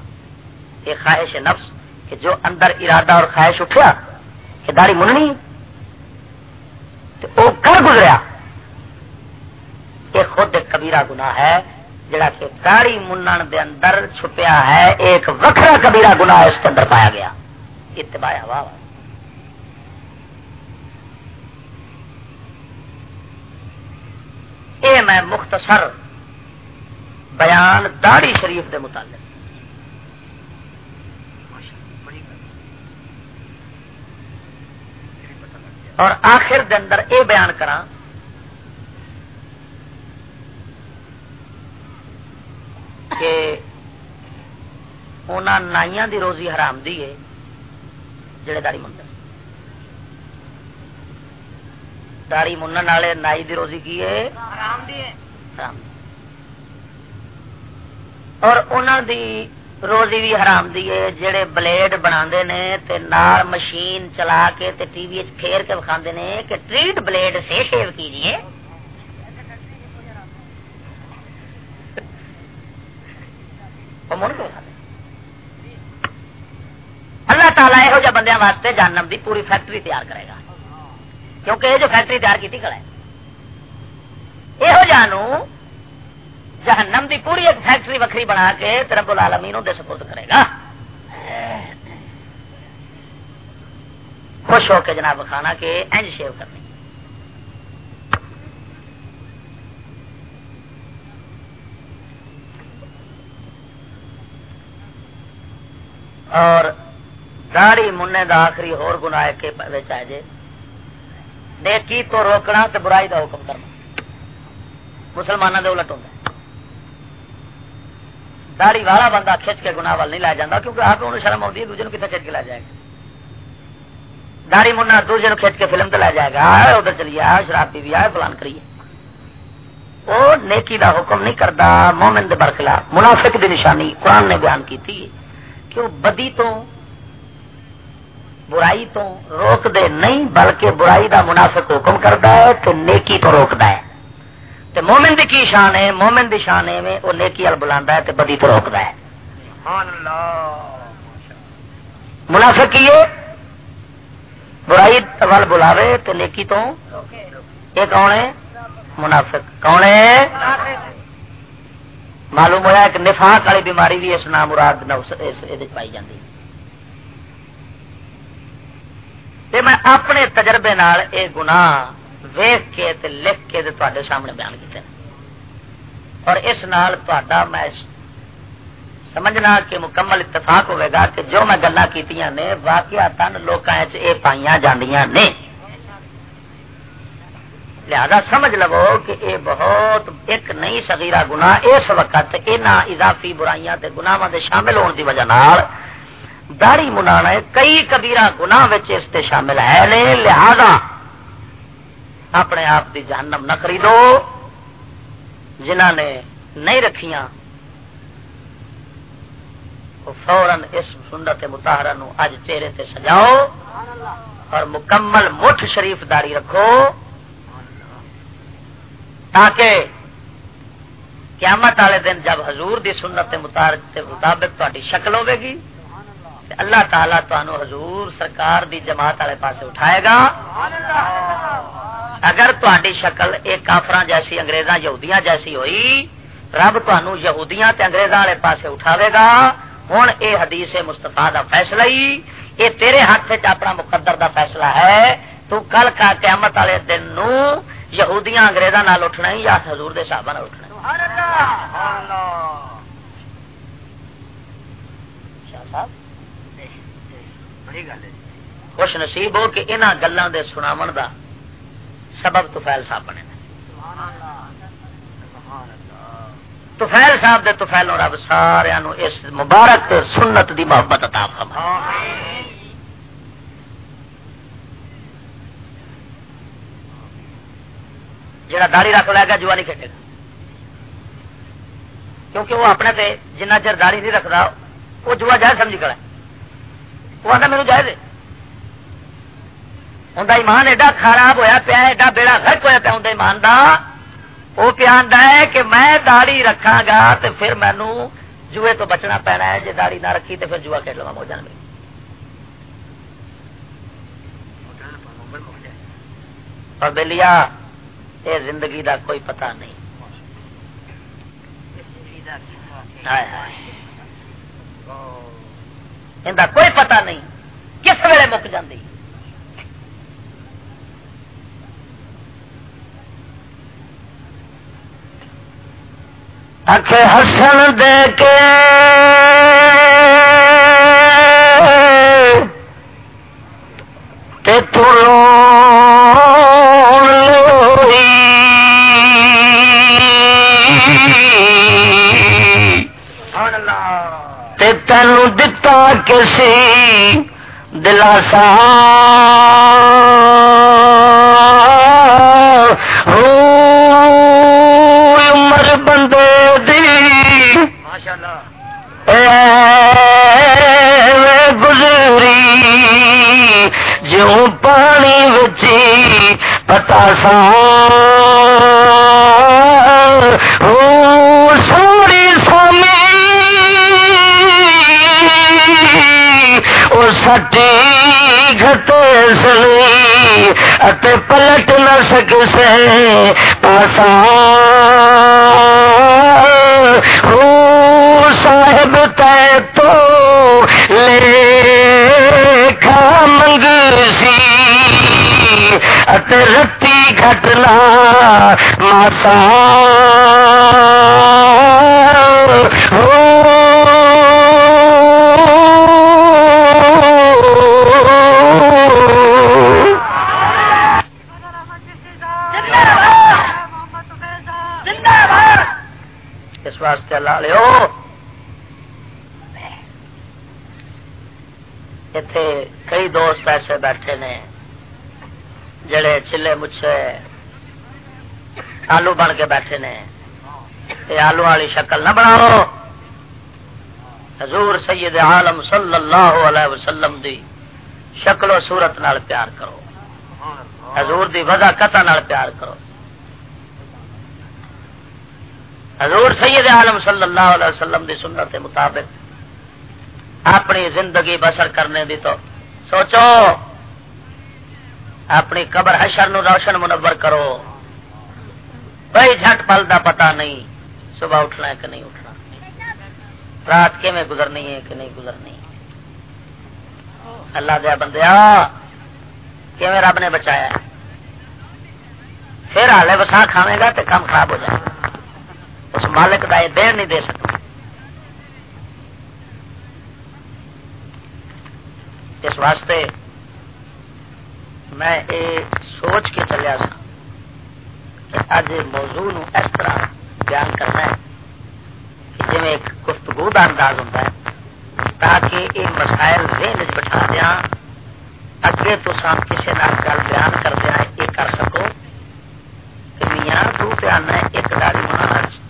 یہ خواہش نفس کہ جو اندر ارادہ اور خواہش اٹھیا کہ داڑی مننی؟ وہ کر گزریا۔ خود ایک کبیرہ گناہ ہے، جڑا کہ داڑی منن دے اندر چھپیا ہے، ایک وکھرا کبیرہ گناہ اس کے اندر پایا گیا۔ اتباع ہوا۔ اے میں مختصر بیان داڑی شریف دے متعلق۔ اور آخر دے اندر اے بیان کرا کہ نائیاں دی روزی حرام دی ہے جڑے داڑی منڈ داڑی منن والے نائی دی روزی کی ہے؟ حرام اور انہوں دی روزی بھی حرام دی ہے، جڑے بلیڈ بنا نے تے نال مشین چلا کے تے ٹی وی پھیر کے وکھا نے کہ ٹریٹ بلیڈ سے شیو کیجیے اللہ تعالیٰ یہ بندیاں واسطے جانم دی پوری فیکٹری تیار کرے گا۔ کیونکہ یہ جو فیکٹری تیار کی کھڑا ہے یہ جانو جہنم دی پوری ایک فیکٹری وکری بنا کے رب العالمین دے سپورٹ کرے گا۔ خوش ہو کے جناب کھانا کے اینج شیو کرنی۔ اور داڑی منہ دا آخری ہور گناہ کے آئے جے۔ نیکی تو روکنا تو برائی دا حکم کرنا۔ مسلمانوں کے الٹ ہوتا داڑی والا بندہ کھچ کے گنا وال نہیں لایا جاتا کیونکہ آپ انہوں شرم آتی ہے دوجے کتنے کھچ کے لا جائے گا؟ داڑی منا دوجے کھچ کے فلم تو لا جائے گا، آئے ادھر چلیے آ شراب پی بھی آئے پلان کریے وہ نیکی دا حکم نہیں کرتا مومن دے برخلاف، منافق دی نشانی قرآن نے بیان کی تھی کہ وہ بدی تو برائی تو روک دے نہیں، بلکہ برائی دا منافق حکم کرتا ہے تو نیکی تو روکتا ہے۔ تو مومن دی کی شان ہے؟ مومن دی شان ہے وہ نیکی ال بلا ہے تو بدی تو روکتا ہے۔ منافق کی برائی وال بلاوے تو نیکی تو یہ کون ہے؟ منافق۔ کون ہے؟ معلوم ہوا کہ نفاق والی بیماری بھی اس نام مراد پائی جاتی میں اپنے تجربے نال اے گناہ ویخ کے تے لکھ کے تے سامنے بیان کیتے ہیں۔ اور اس نال تا میں سمجھنا کہ مکمل اتفاق ہوئے گا کہ جو میں گلا کی نے واقعہ تن لوگ پائیا جاندیاں نے۔ لہذا سمجھ لو کہ اے بہت ایک نئی سگیرا گنا اس وقت ان اضافی برائیاں تے گناواں دے شامل ہونے دی وجہ نال داڑی منا کئی کبیرا گنا شامل ہے۔ لہذا اپنے آپ کی جہنم نہ خریدو۔ جنہ نے نہیں رکھیاں فورن اس سنت متحرہ نو اج چہرے تے سجاؤ اور مکمل مٹھ شریف داری رکھو تاکہ قیامت والے دن جب حضور دی سنت متحر سے مطابق تاری شکل ہوے گی اللہ تعالیٰ تنوع حضور سرکار دی جماعت والے پاس اٹھائے گا۔ اگر تاری شکل ایک کافر جیسی انگریزاں یہودیاں جیسی ہوئی رب تہن یہودیاں تے والے پاسے اٹھاوے گا۔ ہوں اے حدیث مستفا دا فیصلہ ہی اے تیرے ہاتھ چ اپنا مقدر دا فیصلہ ہے۔ تو کل کا قیامت والے دن نو یہودیاں انگریزاں نال اٹھنا ہی یا حضور دے صحابہ نال اٹھنا شاہ صاحب؟ جی۔ خوش نصیب ہو کہ انہوں گلوں کے سناو دا سبب توفیل صاحب بنے توفیل صاحب دے توفیل رب سارا اس مبارک سنت دی محبت عطا فرما جڑا داڑی رکھ لے گا جوا نہیں کھیلے گا۔ کیونکہ وہ اپنے تے جنہ چر داڑی نہیں رکھتا وہ جوا جائے سمجھ کر وہ آتا میرے جائز ہے۔ ایمان ایڈا خراب ہوا پیا، ایڈا بیڑا گرک ہوا پیا ان ایمان کا وہ پیا ہے کہ میں داڑھی رکھا گا تو پھر مینو جوئے تو بچنا پینا ہے جی داڑھی نہ رکھی تو پھر جوا کھیل لوا موجن میں بلیا یہ زندگی دا کوئی پتہ نہیں۔ ان کا کوئی پتہ نہیں کس ویلے مک جاتی حسن دے کے تینو دتا کسی دلاسا عمر بندے دی۔ گزری جو پانی بچی پتا سا سٹی گھتے سلی پلٹ نہ سک سے پاسا صاحب تے تو لے کھا منگ سی رتی گھٹنا ماسا اس اللہ لے اتے کئی دوست ایسے بیٹھے نے جڑے چلے مچھے آلو بن کے بیٹھے نے یہ آلو والی شکل نہ بناؤ حضور سید عالم صلی اللہ علیہ وسلم دی شکل و صورت نال پیار کرو حضور دی وضع قطع نال پیار کرو حضور سید عالم صلی اللہ علیہ وسلم دی سنت مطابق اپنی زندگی بسر کرنے دی تو سوچو، اپنی قبر حشر نو روشن منور کرو۔ بھائی جھٹ پل دا پتا نہیں صبح اٹھنا ہے کہ نہیں اٹھنا۔ رات کی میں گزرنی ہے کہ نہیں گزرنی۔ اللہ دیا بندیا کہ رب نے بچایا؟ پھر ہالے وسا کھاوے گا تو کام خراب ہو جائے۔ گا اس مالک کا یہ دین نہیں دے سکتا۔ اس واسطے میں یہ سوچ کے چلیا سا کہ اج موضوع نو اس طرح بیان کرنا ہے کہ جی ایک گفتگو کا انداز ہوتا ہے، تاکہ یہ مسائل ذہن بٹھا دیا اگے تو سب کسی نال گل بیان کر دیا یہ کر سکو۔ کہ میاں تو پیانا ہے، ایک داری ہونا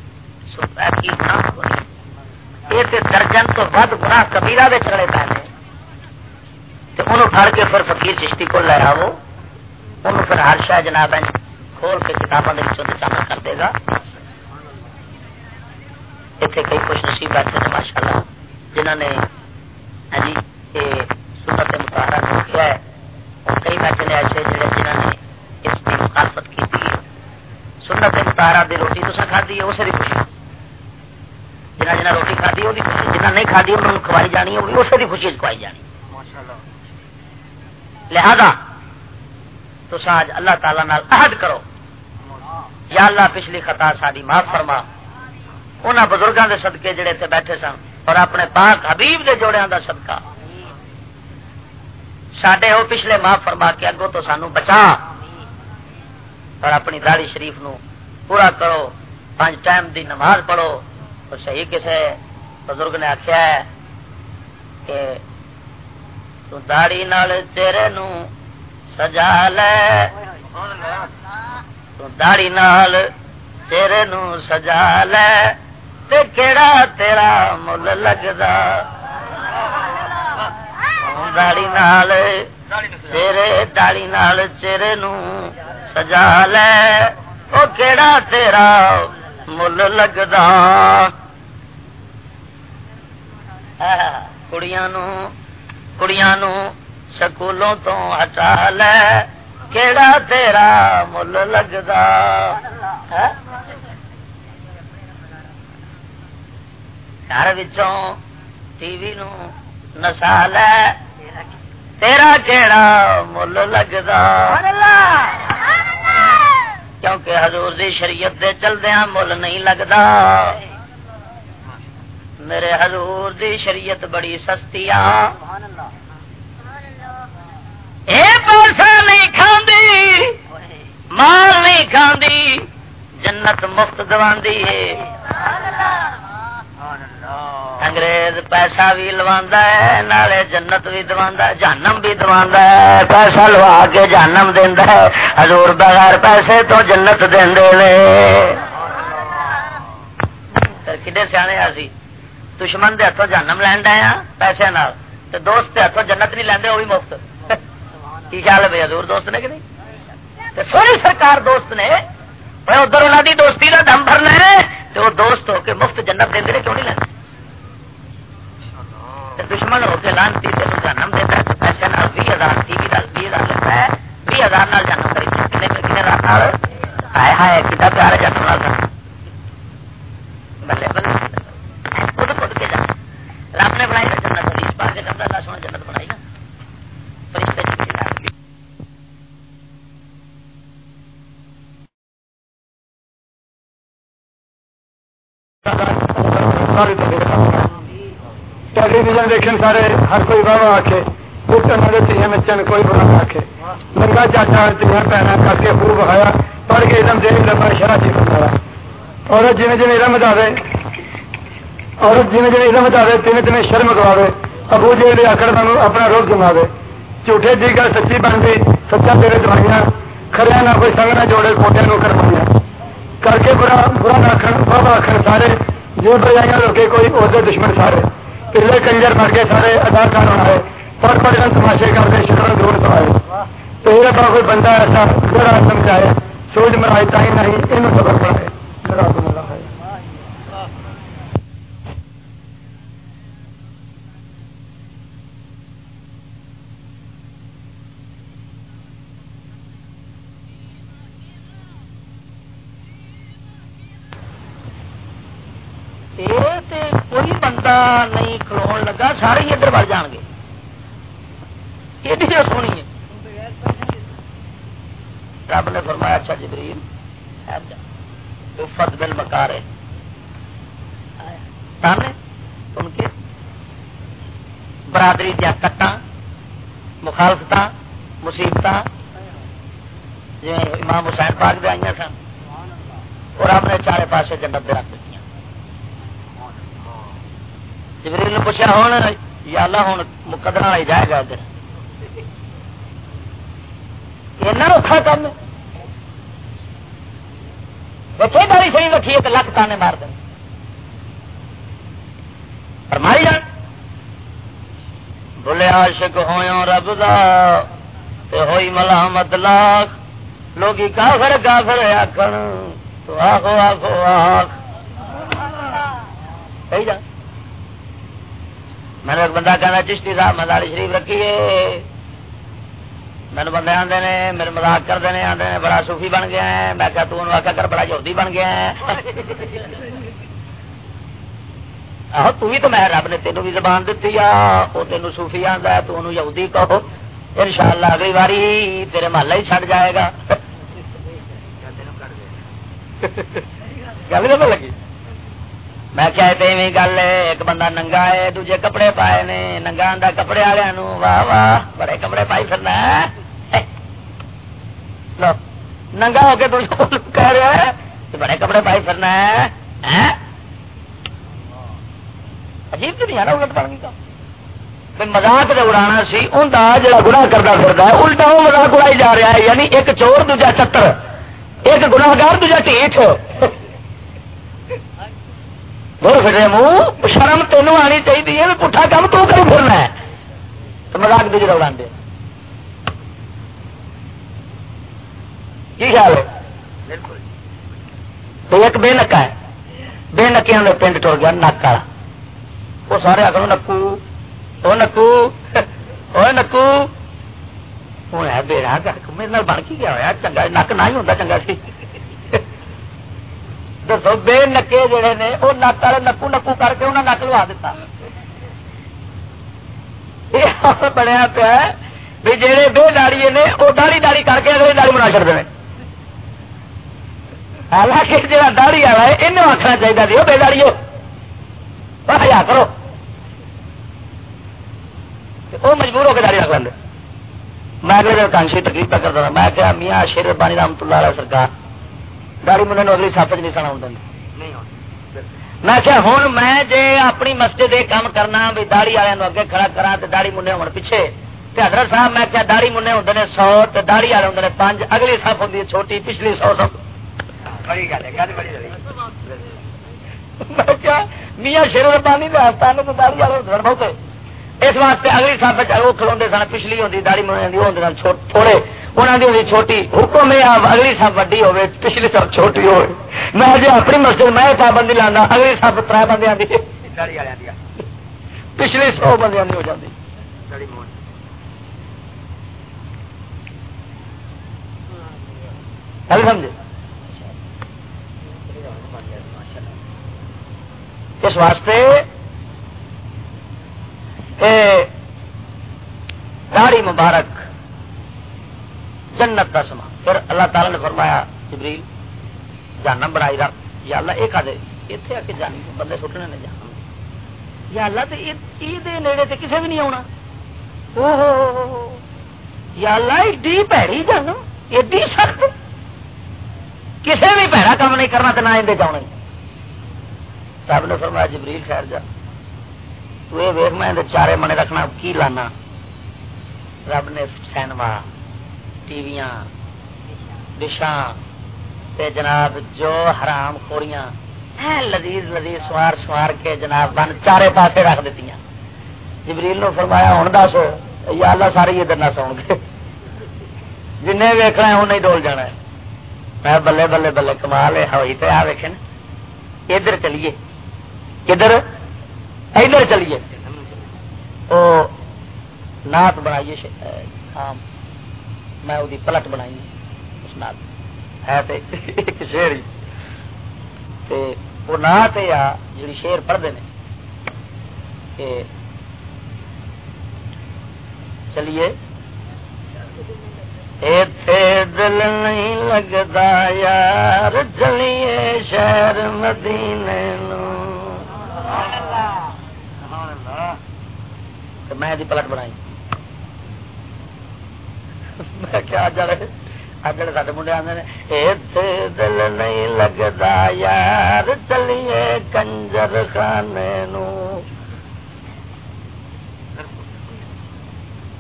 کی گناہ ہونی یہ درجن تو ود گنا کبیرہ دے چڑے پے نے۔ انہوں پھڑ کے پھر فقیر چشتی کو لے آو۔ انہوں پھر ہر شاہ جناب کھول کے کتابوں کے شامل کر دے گا۔ اتنے کئی خوش نصیب بیٹھے ہیں ماشاء اللہ جنہوں نے ہاں جی یہ سنت مطالعہ لکھا ہے اور کئی بیٹھے نے ایسے جڑے جنہوں نے اس کی مخالفت کی تھی۔ سنت مطالعہ دی روٹی تو کھادی ہے، اسے بھی خوشی جنہ جنہ روٹی کھادی وہ جنہ نہیں کھادی انہوں نے کھوائی جانی وہ بھی اسے بھی خوشی کھوائی جانی۔ لہذا تو آج اللہ تعالی نال عہد کرو۔ یا اللہ پچھلی خطا ساری معاف فرما۔ ان بزرگوں کے صدقے جڑے تھے بیٹھے سن اور اپنے پاک حبیب دے جوڑیاں دا صدقہ۔ سڈے وہ پچھلے معاف فرما کے اگوں تو سانو بچا۔ اور اپنی داڑی شریف نو پورا کرو۔ پانچ ٹائم دی نماز پڑھو۔ اور صحیح کسے بزرگ نے آخیا ہے کہ تو داڑی نال چہرے نو سجا لے۔ تو داڑی نال چہرے نو سجا لے۔ تے کیڑا تیرا مل لگدا؟ داڑی نال چہرے داڑی نال چہرے نو سجا لے۔ او کیڑا تیرا مل لگدا؟ کڑیاں نو کڑیاں نو سکولوں تو ہٹا لے کیڑا تیرا مل لگتا گھر ٹی وی نو نسا لے تیرا کیڑا مل لگتا کیونکہ حضور دی شریعت دے چلدیا مل نہیں لگتا میرے حضور دی شریعت بڑی سستی آ۔ پیسہ نہیں کھاندی، مال نہیں کھاندی، جنت مفت دواندی ہے۔ انگریز پیسہ بھی لوا ہے، نالے جنت بھی دوا جانم بھی دوا ہے۔ پیسہ لوا کے جانم دینا ہے۔ حضور بغیر پیسے تو جنت دیندے دے کھے سیانے سی؟ دشمن دے ہاتھوں جانم لین دے پیسے نال تے دوست کے ہاتھوں جنت نہیں لیندے وہ بھی مفت۔ کی خیال ہے بھائی حضور دوست نے کہ نہیں؟ تے سونی سرکار دوست نے بھائی ادھر انہوں کی دوستی کا دم بھرنا ہے تو وہ دوست ہو کے مفت جنت دیں کیوں نہیں لینا دشمن ہو کے لانتی تین جنم دیتا ہے پیسے نال بھی ہزار ٹی وی بھی ہزار لیتا ہے بھی ہزار نال جنم کری کنے کنے رات ہائے ہائے کتا پیار ہے جنم نال بلے بلے خود خود کے جا رب نے بنائی جنت حدیث پا کے اللہ سونا جنت بنائی نا۔ فرشتے ٹیلی ویژن دیکھیں سارے، ہر کوئی واہ آ کے تیئے بچن کوئی بنا آخے لنگا چاچا تیئے پینا کر کے خوب بخایا پڑھ کے ادم دے لگا شرح جی بنا عورت جی جی علم دے عورت جی جی علم دے تین تین شرم کروا ابو جی آکڑ تمہیں اپنا روز جما دے جھوٹے دی گل سچی بن گئی سچا تیرے دوائیاں کھڑیا نہ کوئی سنگ نہ جوڑے کوٹے نو کروایا کر کے برا برا آخر بابا آخر سارے جی بجائیاں لوگ کوئی عہدے دشمن سارے پہلے کنجر بن کے سارے اداکار بنائے پڑھ پڑھ کر تماشے کرتے شکر دور تو آئے تو یہ بڑا کوئی بندہ ایسا بڑا سمجھائے سوچ مرائے تھی نہیں یہ سبق پڑھائے کوئی نہیں کھلو لگا سارے ہی ادھر بڑھ جان گے یہ سونی ہے رب نے فرمایا اچھا جبریل فت بل مکارے ان کے برادری دیا کٹا مخالفت مصیبت جی امام حسین پاک دے آئی سن اور آپ نے چارے پاسے جنت دے رکھ دیتی جبریل نے پوچھا، ہوں یا اللہ ہوں مقدر والا جائے گا ادھر؟ اوکھا کام بچے داری صحیح رکھیے تو لکھ تانے مار دیں۔ فرمائی جان۔ بولے عاشق ہویا رب دا، تے ہوئی ملامت لاکھ۔ لوگ کافر کافر آخر تو آخو آخو، آخ۔ صحیح جان۔ میں نے ایک بندہ کہنا چشتی صاحب مزاری شریف رکھیے میرے بندے آتے نے میرے مزاق کرتے ہیں آتے ہیں بڑا صوفی بن گیا ہے۔ میں کہا تو آخا کر بڑا یہودی بن گیا ہے۔ آہو تو بھی تو میں رب نے تینوں بھی زبان دیتی آ وہ تینوں صوفی آتا ہے تو یہودی کہو۔ ان شاء اللہ اگلی باری تیرے محلہ ہی چھڑ جائے گا۔ کیا لگی؟ میں کیا ایویں گل ہے ایک بندہ ننگا ہے دوجے کپڑے پائے نے ننگا آدھا کپڑے والے واہ واہ بڑے کپڑے پائی پھرنا ننگا ہو کے کہہ رہا ہے بڑے کپڑے پائی پھرنا ہے عجیب تو نہیں ہے نا الٹ بن گئی مزاق جو اڑانا سی ان کا جا گنا کرتا پھرتا ہے الٹا وہ مزاق اڑائی جا رہا ہے یعنی ایک چور دوجا چتر ایک گناگار دوجا ٹھیک بول منہ شرم تینوں آنی چاہیے پٹھا کام تو کرو پھرنا ہے تو مزاق بھی جڑا اڑا کی خیال ہے تو ایک بے نکا ہے بے نکیا نے پنڈ ٹر گیا نک والا وہ سارے آخر نکو وہ نکو وہ نکو ہوں ہے بے میرے بن کی گیا ہوا چنگا نک نہ ہی ہوتا چنگا سی دسو بے نکے جڑے نے وہ نک والے نکو نکو کر کے انہیں نک لوا دیتا یہ بنیا پیا بھی جہے بے داڑی نے وہ داڑی داڑی کر کے اگلی داڑی بنا چڑتے ہیں حالانکہ جا داڑی والا ہے یہ آخنا چاہیے جی بے داڑی ہو ہزار کرو وہ مجبور ہو کے داڑی رکھ لیں میں اگلے دن کانشی تکلیف پہ کرتا تھا میں کیا میاں شیر بانی رحمت اللہ علیہ سرکار داڑی منہ اگلی سپ چ نہیں سنا ہوں میں کیا ہوں میں جے اپنی مسجد کام کرنا بھی داڑی والے اگے کھڑا کرا تو داڑی منہ ہو پیچھے حضرت صاحب میں کیا داڑی منہ ہوں نے سو تو داڑی والے ہوں پانچ اگلی سپ ہوں چھوٹی پچھلی سو سب میاں شیر ربانی تو داڑی والے بہت اس واسطے اگلی سب وہ سن پچھلی ہوتی داڑی من تھوڑے انہوں کی ہوتی چھوٹی۔ حکم یہ اگلی سب وڈی ہو پچھلی سب چھوٹی ہو میں جی اپنی مسجد میں پابندی لانا اگلی سب تر بندے پچھلی سو بندے ہو جاتی سمجھے؟ اس واسطے داڑی مبارک جنت کا سما۔ پھر اللہ تعالی نے فرمایا، جبریل جانا بنائی رکھ یا اللہ یہ کھے اتنے آ کے جانی بندے سٹنے نے جانا یا اللہ تو یہ نیڑے تے کسے بھی نہیں آنا یا اللہ، ایڈی پیڑی جان ایڈی سخت۔ کسے بھی پیڑا کام نہیں کرنا تو نہ اندر جاؤ رب نے فرمایا، جبریل، خیر جا۔ تو ویخ میں چارے منے رکھنا، کی لانا؟ رب نے سینما ٹی وی ڈشاں جناب جو حرام خوریاں لذیذ لذیذ سوار سوار کے جناب بن چارے پاسے رکھ دیتی جبریل نو فرمایا ہوں دس، یا اللہ ساری ادھر نہ سو گے۔ جن ویکنا ہے، انہیں ڈول جانا ہے۔ میں بلے بلے بلے کمال ہے، ہوئی تو آ ویکن ادھر چلیے۔ کدھر ادھر چلیے۔ وہ نات بنائیے شام میں وہ پلٹ بنائی اس نات ہے ایک شیر وہ نات یا جی شیر پڑھتے ہیں، کہ چلیے۔ دل نہیں لگتا یار چلیے شہر مدینے نو۔ میں پلٹ بنائی۔ میں کیا جڑے اگلے سارے منڈے دل نہیں لگتا یار، چلیے کنجر خانے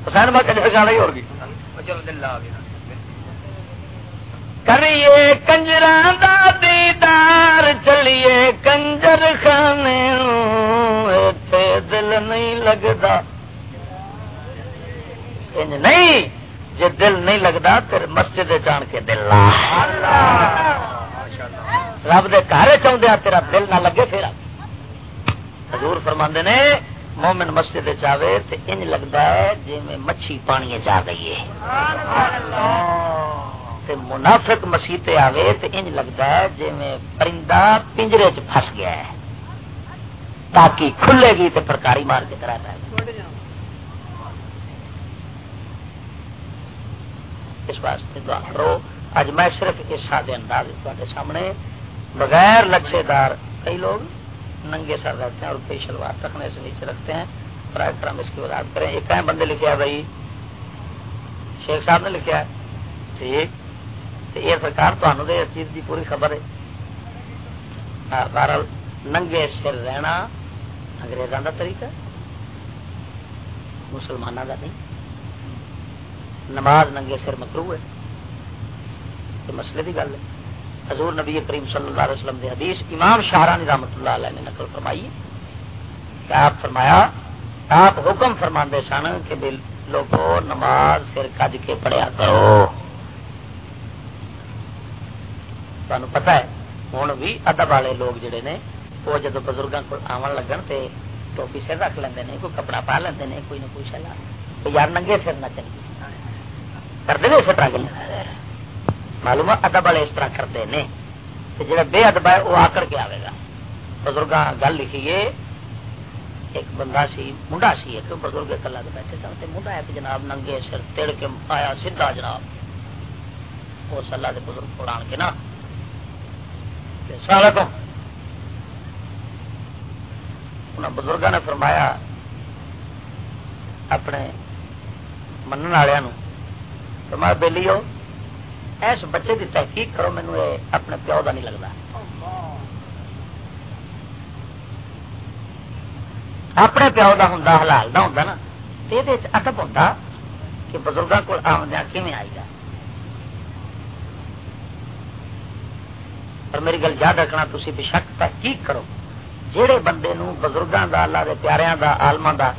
حسین میں کنجر خانا ہی ہوگی؟ کریے کنجر دیدار، چلیے کنجر خانے دل نہیں لگتا نہیں جی دل نہیں لگتا پھر مسجد جان کے دل رب دے گھر چاہتے تیرا دل نہ لگے پھر۔ حضور فرما نے مومن مسجد چاہے تو انج لگتا ہے جی میں مچھی پانی چاہ گئی ہے۔ منافق مسیح آوے تو انج لگتا ہے جی میں پرندہ پنجرے چ پھس گیا ہے۔ تاکہ کھلے گی تو پرکاری مار کے کرا اس واسطے دعا کرو۔ اج میں صرف اس سادے انداز تے سامنے، بغیر لچھے دار کئی لوگ ننگے سر رہتے ہیں اور کئی شلوار رکھنے سے نیچے رکھتے ہیں۔ برائے کرم اس کی وضاحت کریں۔ ایک بندے بندے ہے بھائی۔ شیخ صاحب نے لکھا ہے۔ ٹھیک۔ یہ سرکار تو اس چیز کی پوری خبر ہے۔ بہرحال ننگے سر رہنا انگریزوں کا طریقہ مسلمانوں کا نہیں۔ نماز ننگے سر مکرو ہے یہ مسئلے کی گل ہے۔ حضور نبی کریم صلی اللہ علیہ وسلم حدیث امام شاہرانی رحمت اللہ علیہ نے نقل فرمائی کہ آپ فرمایا، آپ حکم فرما سن کہ لوگوں نماز سر کج کے پڑھیا کرو۔ تمہیں پتا ہے ہوں بھی ادب والے لوگ جڑے نے، وہ جدو بزرگوں کو آن لگن تے ٹوپی سر رکھ لیں کوئی کپڑا پا لیں کوئی نہ کوئی شلا یار ننگے سر نہ چلیے۔ کرتے اس طرح گل معلوم ادب والے اس طرح کرتے ہیں جڑا بے ادب ہے وہ آکڑ کے آئے گا بزرگ گل لکھیے ایک بندہ سی منڈا سی ایک بزرگ کلا کے بیٹھے سن منڈا ایک جناب ننگے سر تڑ کے آیا سیدا جناب اس اللہ کے بزرگ کو آن کے نا سارا تو بزرگوں نے فرمایا اپنے من والوں فرمایا بہلی ہو اس بچے کی تحقیق کرو، مینو یہ اپنے پیو کا نہیں لگتا۔ اپنے پیو کا ہوں حلال کا ہوں نا یہ ادب ہوں کہ بزرگوں کو آمدیا کیون آئی گا اور میری گل یاد رکھنا تھی بشک تحقیق کرو جہے بندے نو بزرگوں کا اللہ کے پیاروں کا آلما کا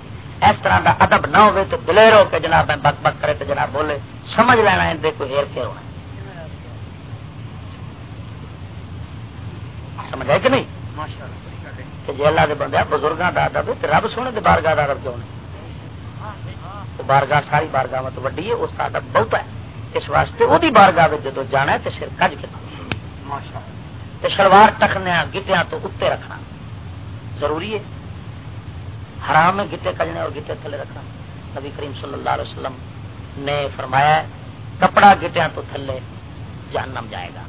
اس طرح کا ادب نہ ہوئے تو دلیر ہو کے جناب بک بک کرے تو جناب بولے سمجھ لینا اندر کوئی ہیر پھیر ہونا۔ سمجھ آئے کہ نہیں؟ جی اللہ کے بندے بزرگوں کا ادب تو رب سونے کے بارگاہ کا ادب کیوں نہیں؟ بارگاہ ساری بارگاہ مت وڈی ہے اس کا ادب بہت ہے۔ اس واسطے وہ بارگاہ جدو جانا ہے تو سر کج کے شلوار ٹکنے گٹیا تو اتنے رکھنا۔ ضروری ہے۔ حرام ہے گیتے کجنے اور گیتے تھلے رکھنا۔ نبی کریم صلی اللہ علیہ وسلم نے فرمایا، کپڑا گٹیا تو تھلے جہنم جائے گا۔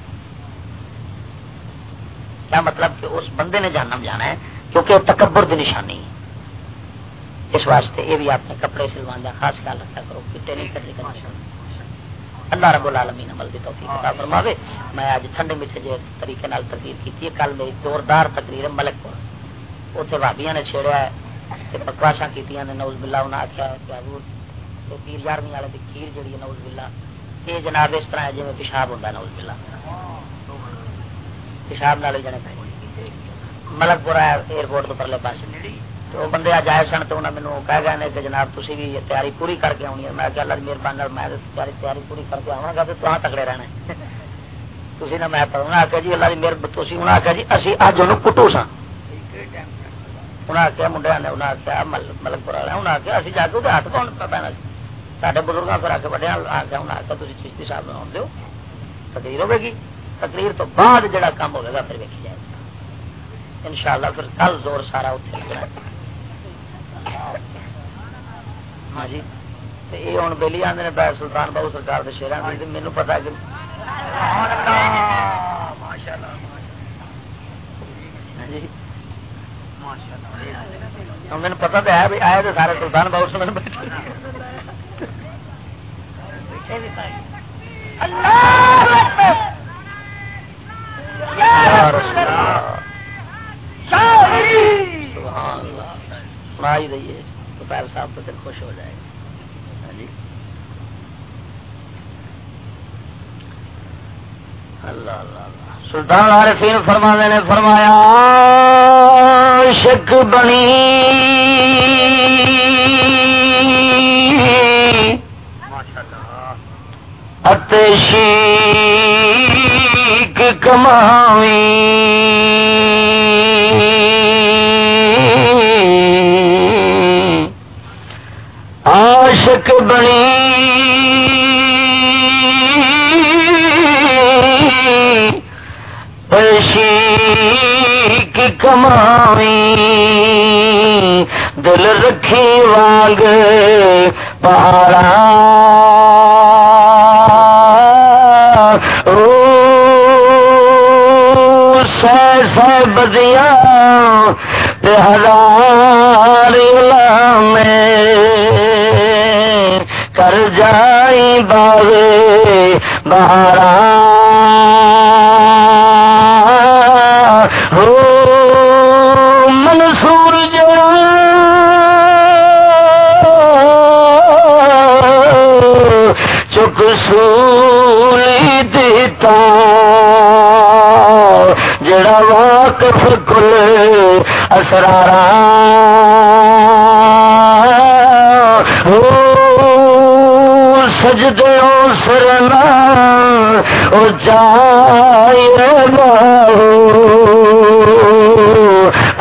کیا مطلب کہ اس بندے نے جہنم جانا ہے؟ کیونکہ تکبر کی نشانی ہے۔ اس واسطے یہ بھی آپ نے کپڑے سلوان کا خاص خیال رکھا کرو، گٹے نہیں کرنے۔ اللہ رب العالمین عمل کی توفیق عطا فرماوے۔ میں آج ٹھنڈے میٹھے جو طریقے نال تقریر کی کل میری زوردار تقریر ہے ملک پور۔ اتنے بھابیا نے چھیڑیا ہے۔ بکواسا کی نوز بلا انہیں آخیا کہ پیر یارویں والے کی کھیر جہی ہے نوز بلا یہ جناب اس طرح جی پیشاب ہوتا نوز بلا پیشاب نال جنے ملک پورا ایئرپورٹ تو پرلے پاس تو بندے آج آئے سن تو انہیں مینو کہہ گئے کہ جناب تھی بھی تیاری پوری کر کے آنی ہے میں اللہ مہربانی میں تیاری تیاری پوری کر کے آوا گا تو تاں تکڑے رہنا تھی نہ میں انہیں آخیا جی اللہ کی مہربانی انہیں آخیا جی اسی اج انہوں کٹو سا انہیں آخیا منڈیا نے انہیں آخیا ملک پورا انہیں آخیا اسی جا کے ہاتھ کون پینا سارے بزرگوں پھر آ کے وڈیا آخیا انہیں آخیا تھی چیشتی صاحب آن دو تقریر ہوے گی تقریر تو بعد جڑا کام ہوگا پھر ویکھی جائے گا ان شاء اللہ پھر کل زور سارا اتنے ہاں جی یہ ہوں بہلی آدھے نے سلطان بہو سرکار کے شیران مینو پتا کہ جی میرے پتا تو ہے آئے تو سارے سلطان بہو سن سنا ہی رہیے دوپہر صاحب تو دل خوش ہو جائے۔ گا جی۔ اللہ اللہ سلطان عارفین فرمانے نے فرمایا شک بنی۔ اتشی کمائی عاشق بنی۔ کمائی دل رکھی واگ پہاڑا۔ سہ سہ بدیا ہزار میں کر جائی باغے بہارا سولی دیتا، جڑا واقف کل اسرارا۔ سجدے او سرنا، او جائے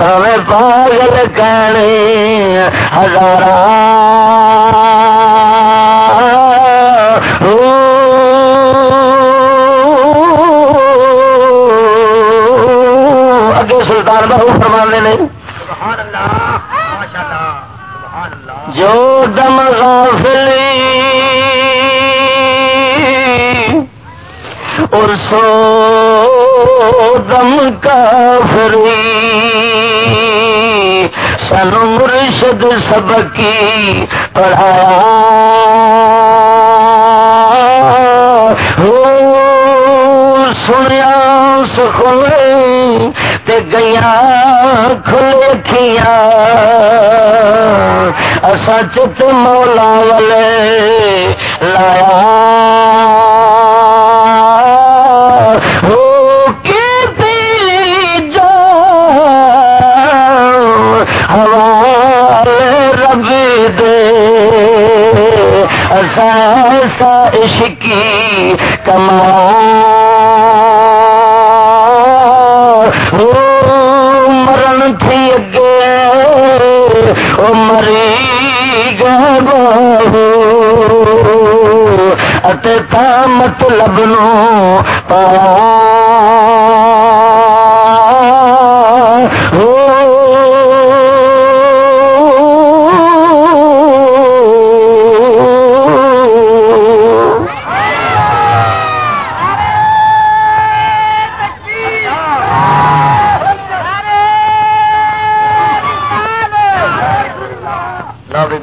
ہمیں پاگل کہنے ہزارہ سلطان بہو فرما نے۔ جو دم غافلی اور سو دم کافری سن مرشد سبق کی پڑھایا۔ سنیا سکھلے تے گیا کھلے کھیا اسا چت مولا والے لایا۔ ہو کے جا۔ حوالے رب دے۔ اسا ایسا عشقی کما اتے تا مطلب نو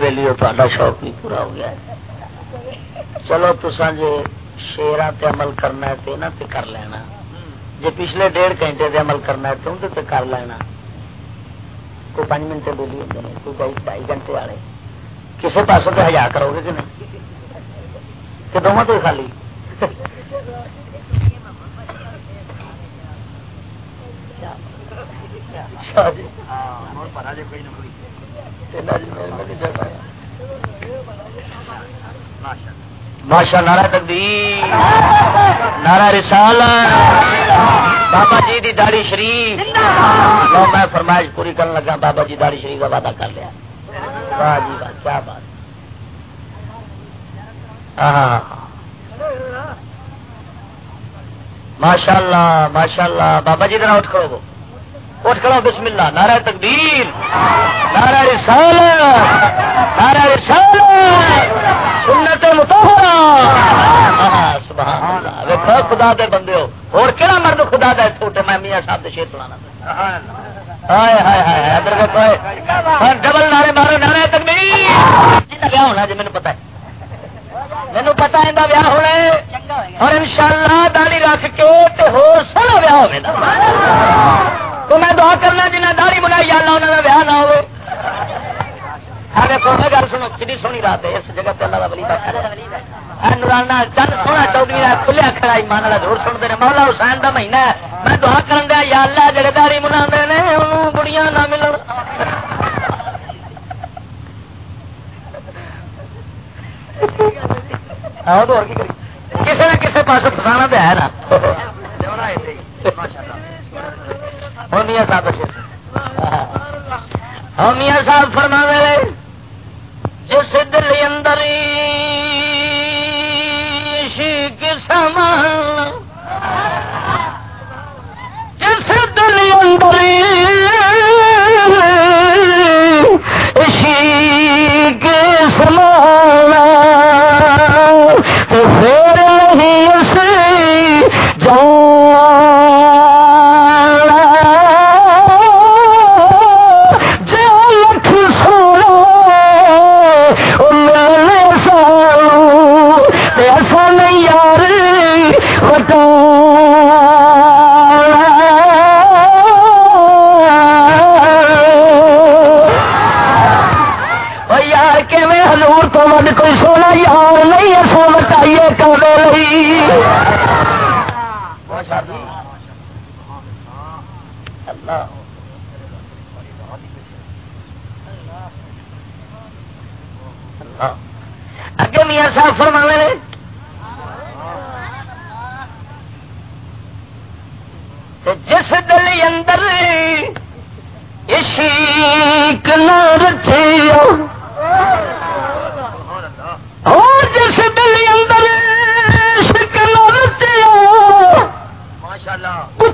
ویلی تا شوق بھی پورا ہو گیا۔ چلو تسا جی شیرا تے عمل کرنا ہے تے نہ تے کر لینا۔ جی پچھلے ڈیڑھ گھنٹے تے عمل کرنا ہے تو تے کر لینا۔ کوئی پانچ منٹ بولی ہوتے ہیں کوئی ڈھائی گھنٹے والے۔ کسی پاس تو ہزار کرو گے کہ نہیں؟ کہ دونوں تو خالی۔ جی۔ ماشاء اللہ ماشا نارا تقدیر نارا رسال بابا جی دی داڑی شریف۔ لو میں فرمائش پوری کرنے لگا، بابا جی داڑی شریف کا وعدہ کر لیا۔ واہ جی واہ، کیا بات۔ ہاں، ہاں، ہاں۔ ماشاء اللہ ماشاء اللہ بابا جی ذرا اٹھ کھڑو۔ اٹھ کھڑو بسم اللہ نارا تقدیر نارا رسال نارا رسال سنت متحرہ سبحان اللہ۔ ویکھو، خدا دے بندے ہو۔ اور کہڑا مرد خدا دے ٹوٹے میں میاں صاحب دے شیر سنانا ہائے ہائے ہائے ادھر ویکھو۔ ڈبل نعرے مارو نعرے تکبیر۔ کیا ہونا جی مینوں پتہ ہے۔ مینو پتا ہے ویاہ ہونا اور ان شاء اللہ داڑی رکھ کے ہو سارا ویاہ ہو تو میں دعا کرنا جنہیں داڑی بنائی اللہ، انہوں کا ویاہ نہ ہو گل سنو سونی رات ہے، اس جگہ پہ اللہ ولی بیٹھا نورانا چند سونا چودھری کا کھلیا کھڑا، ایمان والا سنتے ہیں۔ مولا حسین کا مہینہ ہے۔ میں دعا کرن دیا یا اللہ، جڑے منا نہ ملن۔ کسی نہ کسی پاس فسانا تو ہے نا میاں صاحب ہاں میاں صاحب فرما جس دل اندر شیک سمان جس دل اندر اللہ اگے میاں صاحب فرما نے جس دل اندر عشق نہ رچیا رچیا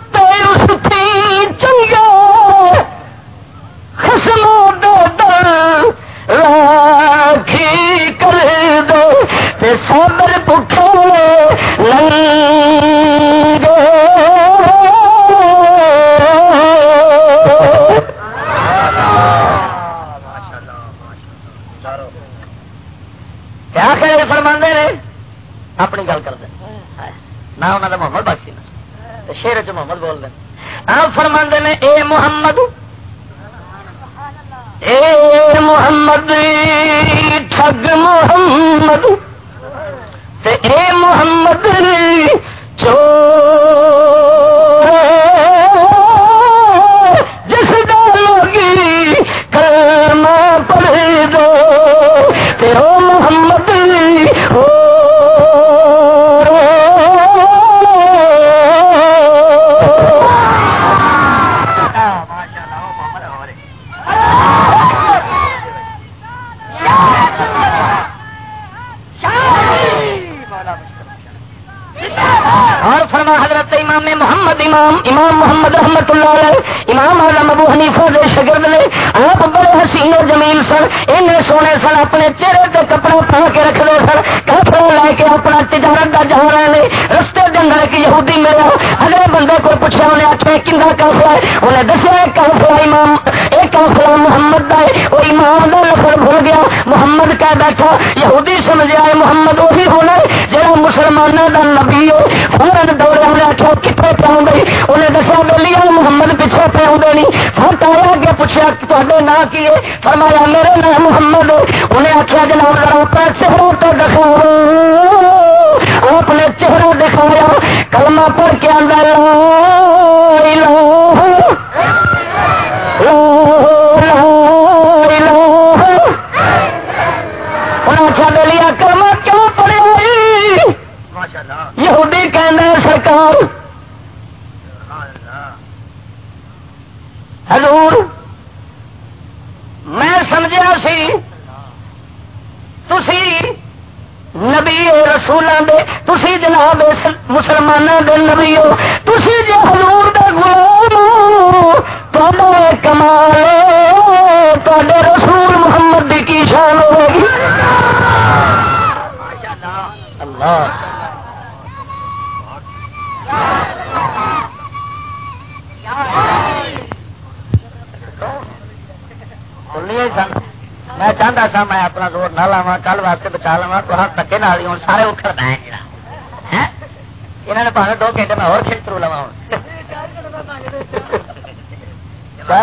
لاہور کھیترو لوا ہوں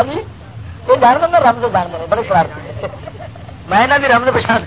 جی، یہ جان بندہ رمض جان بڑے شرارتی میں بھی رمض پچھا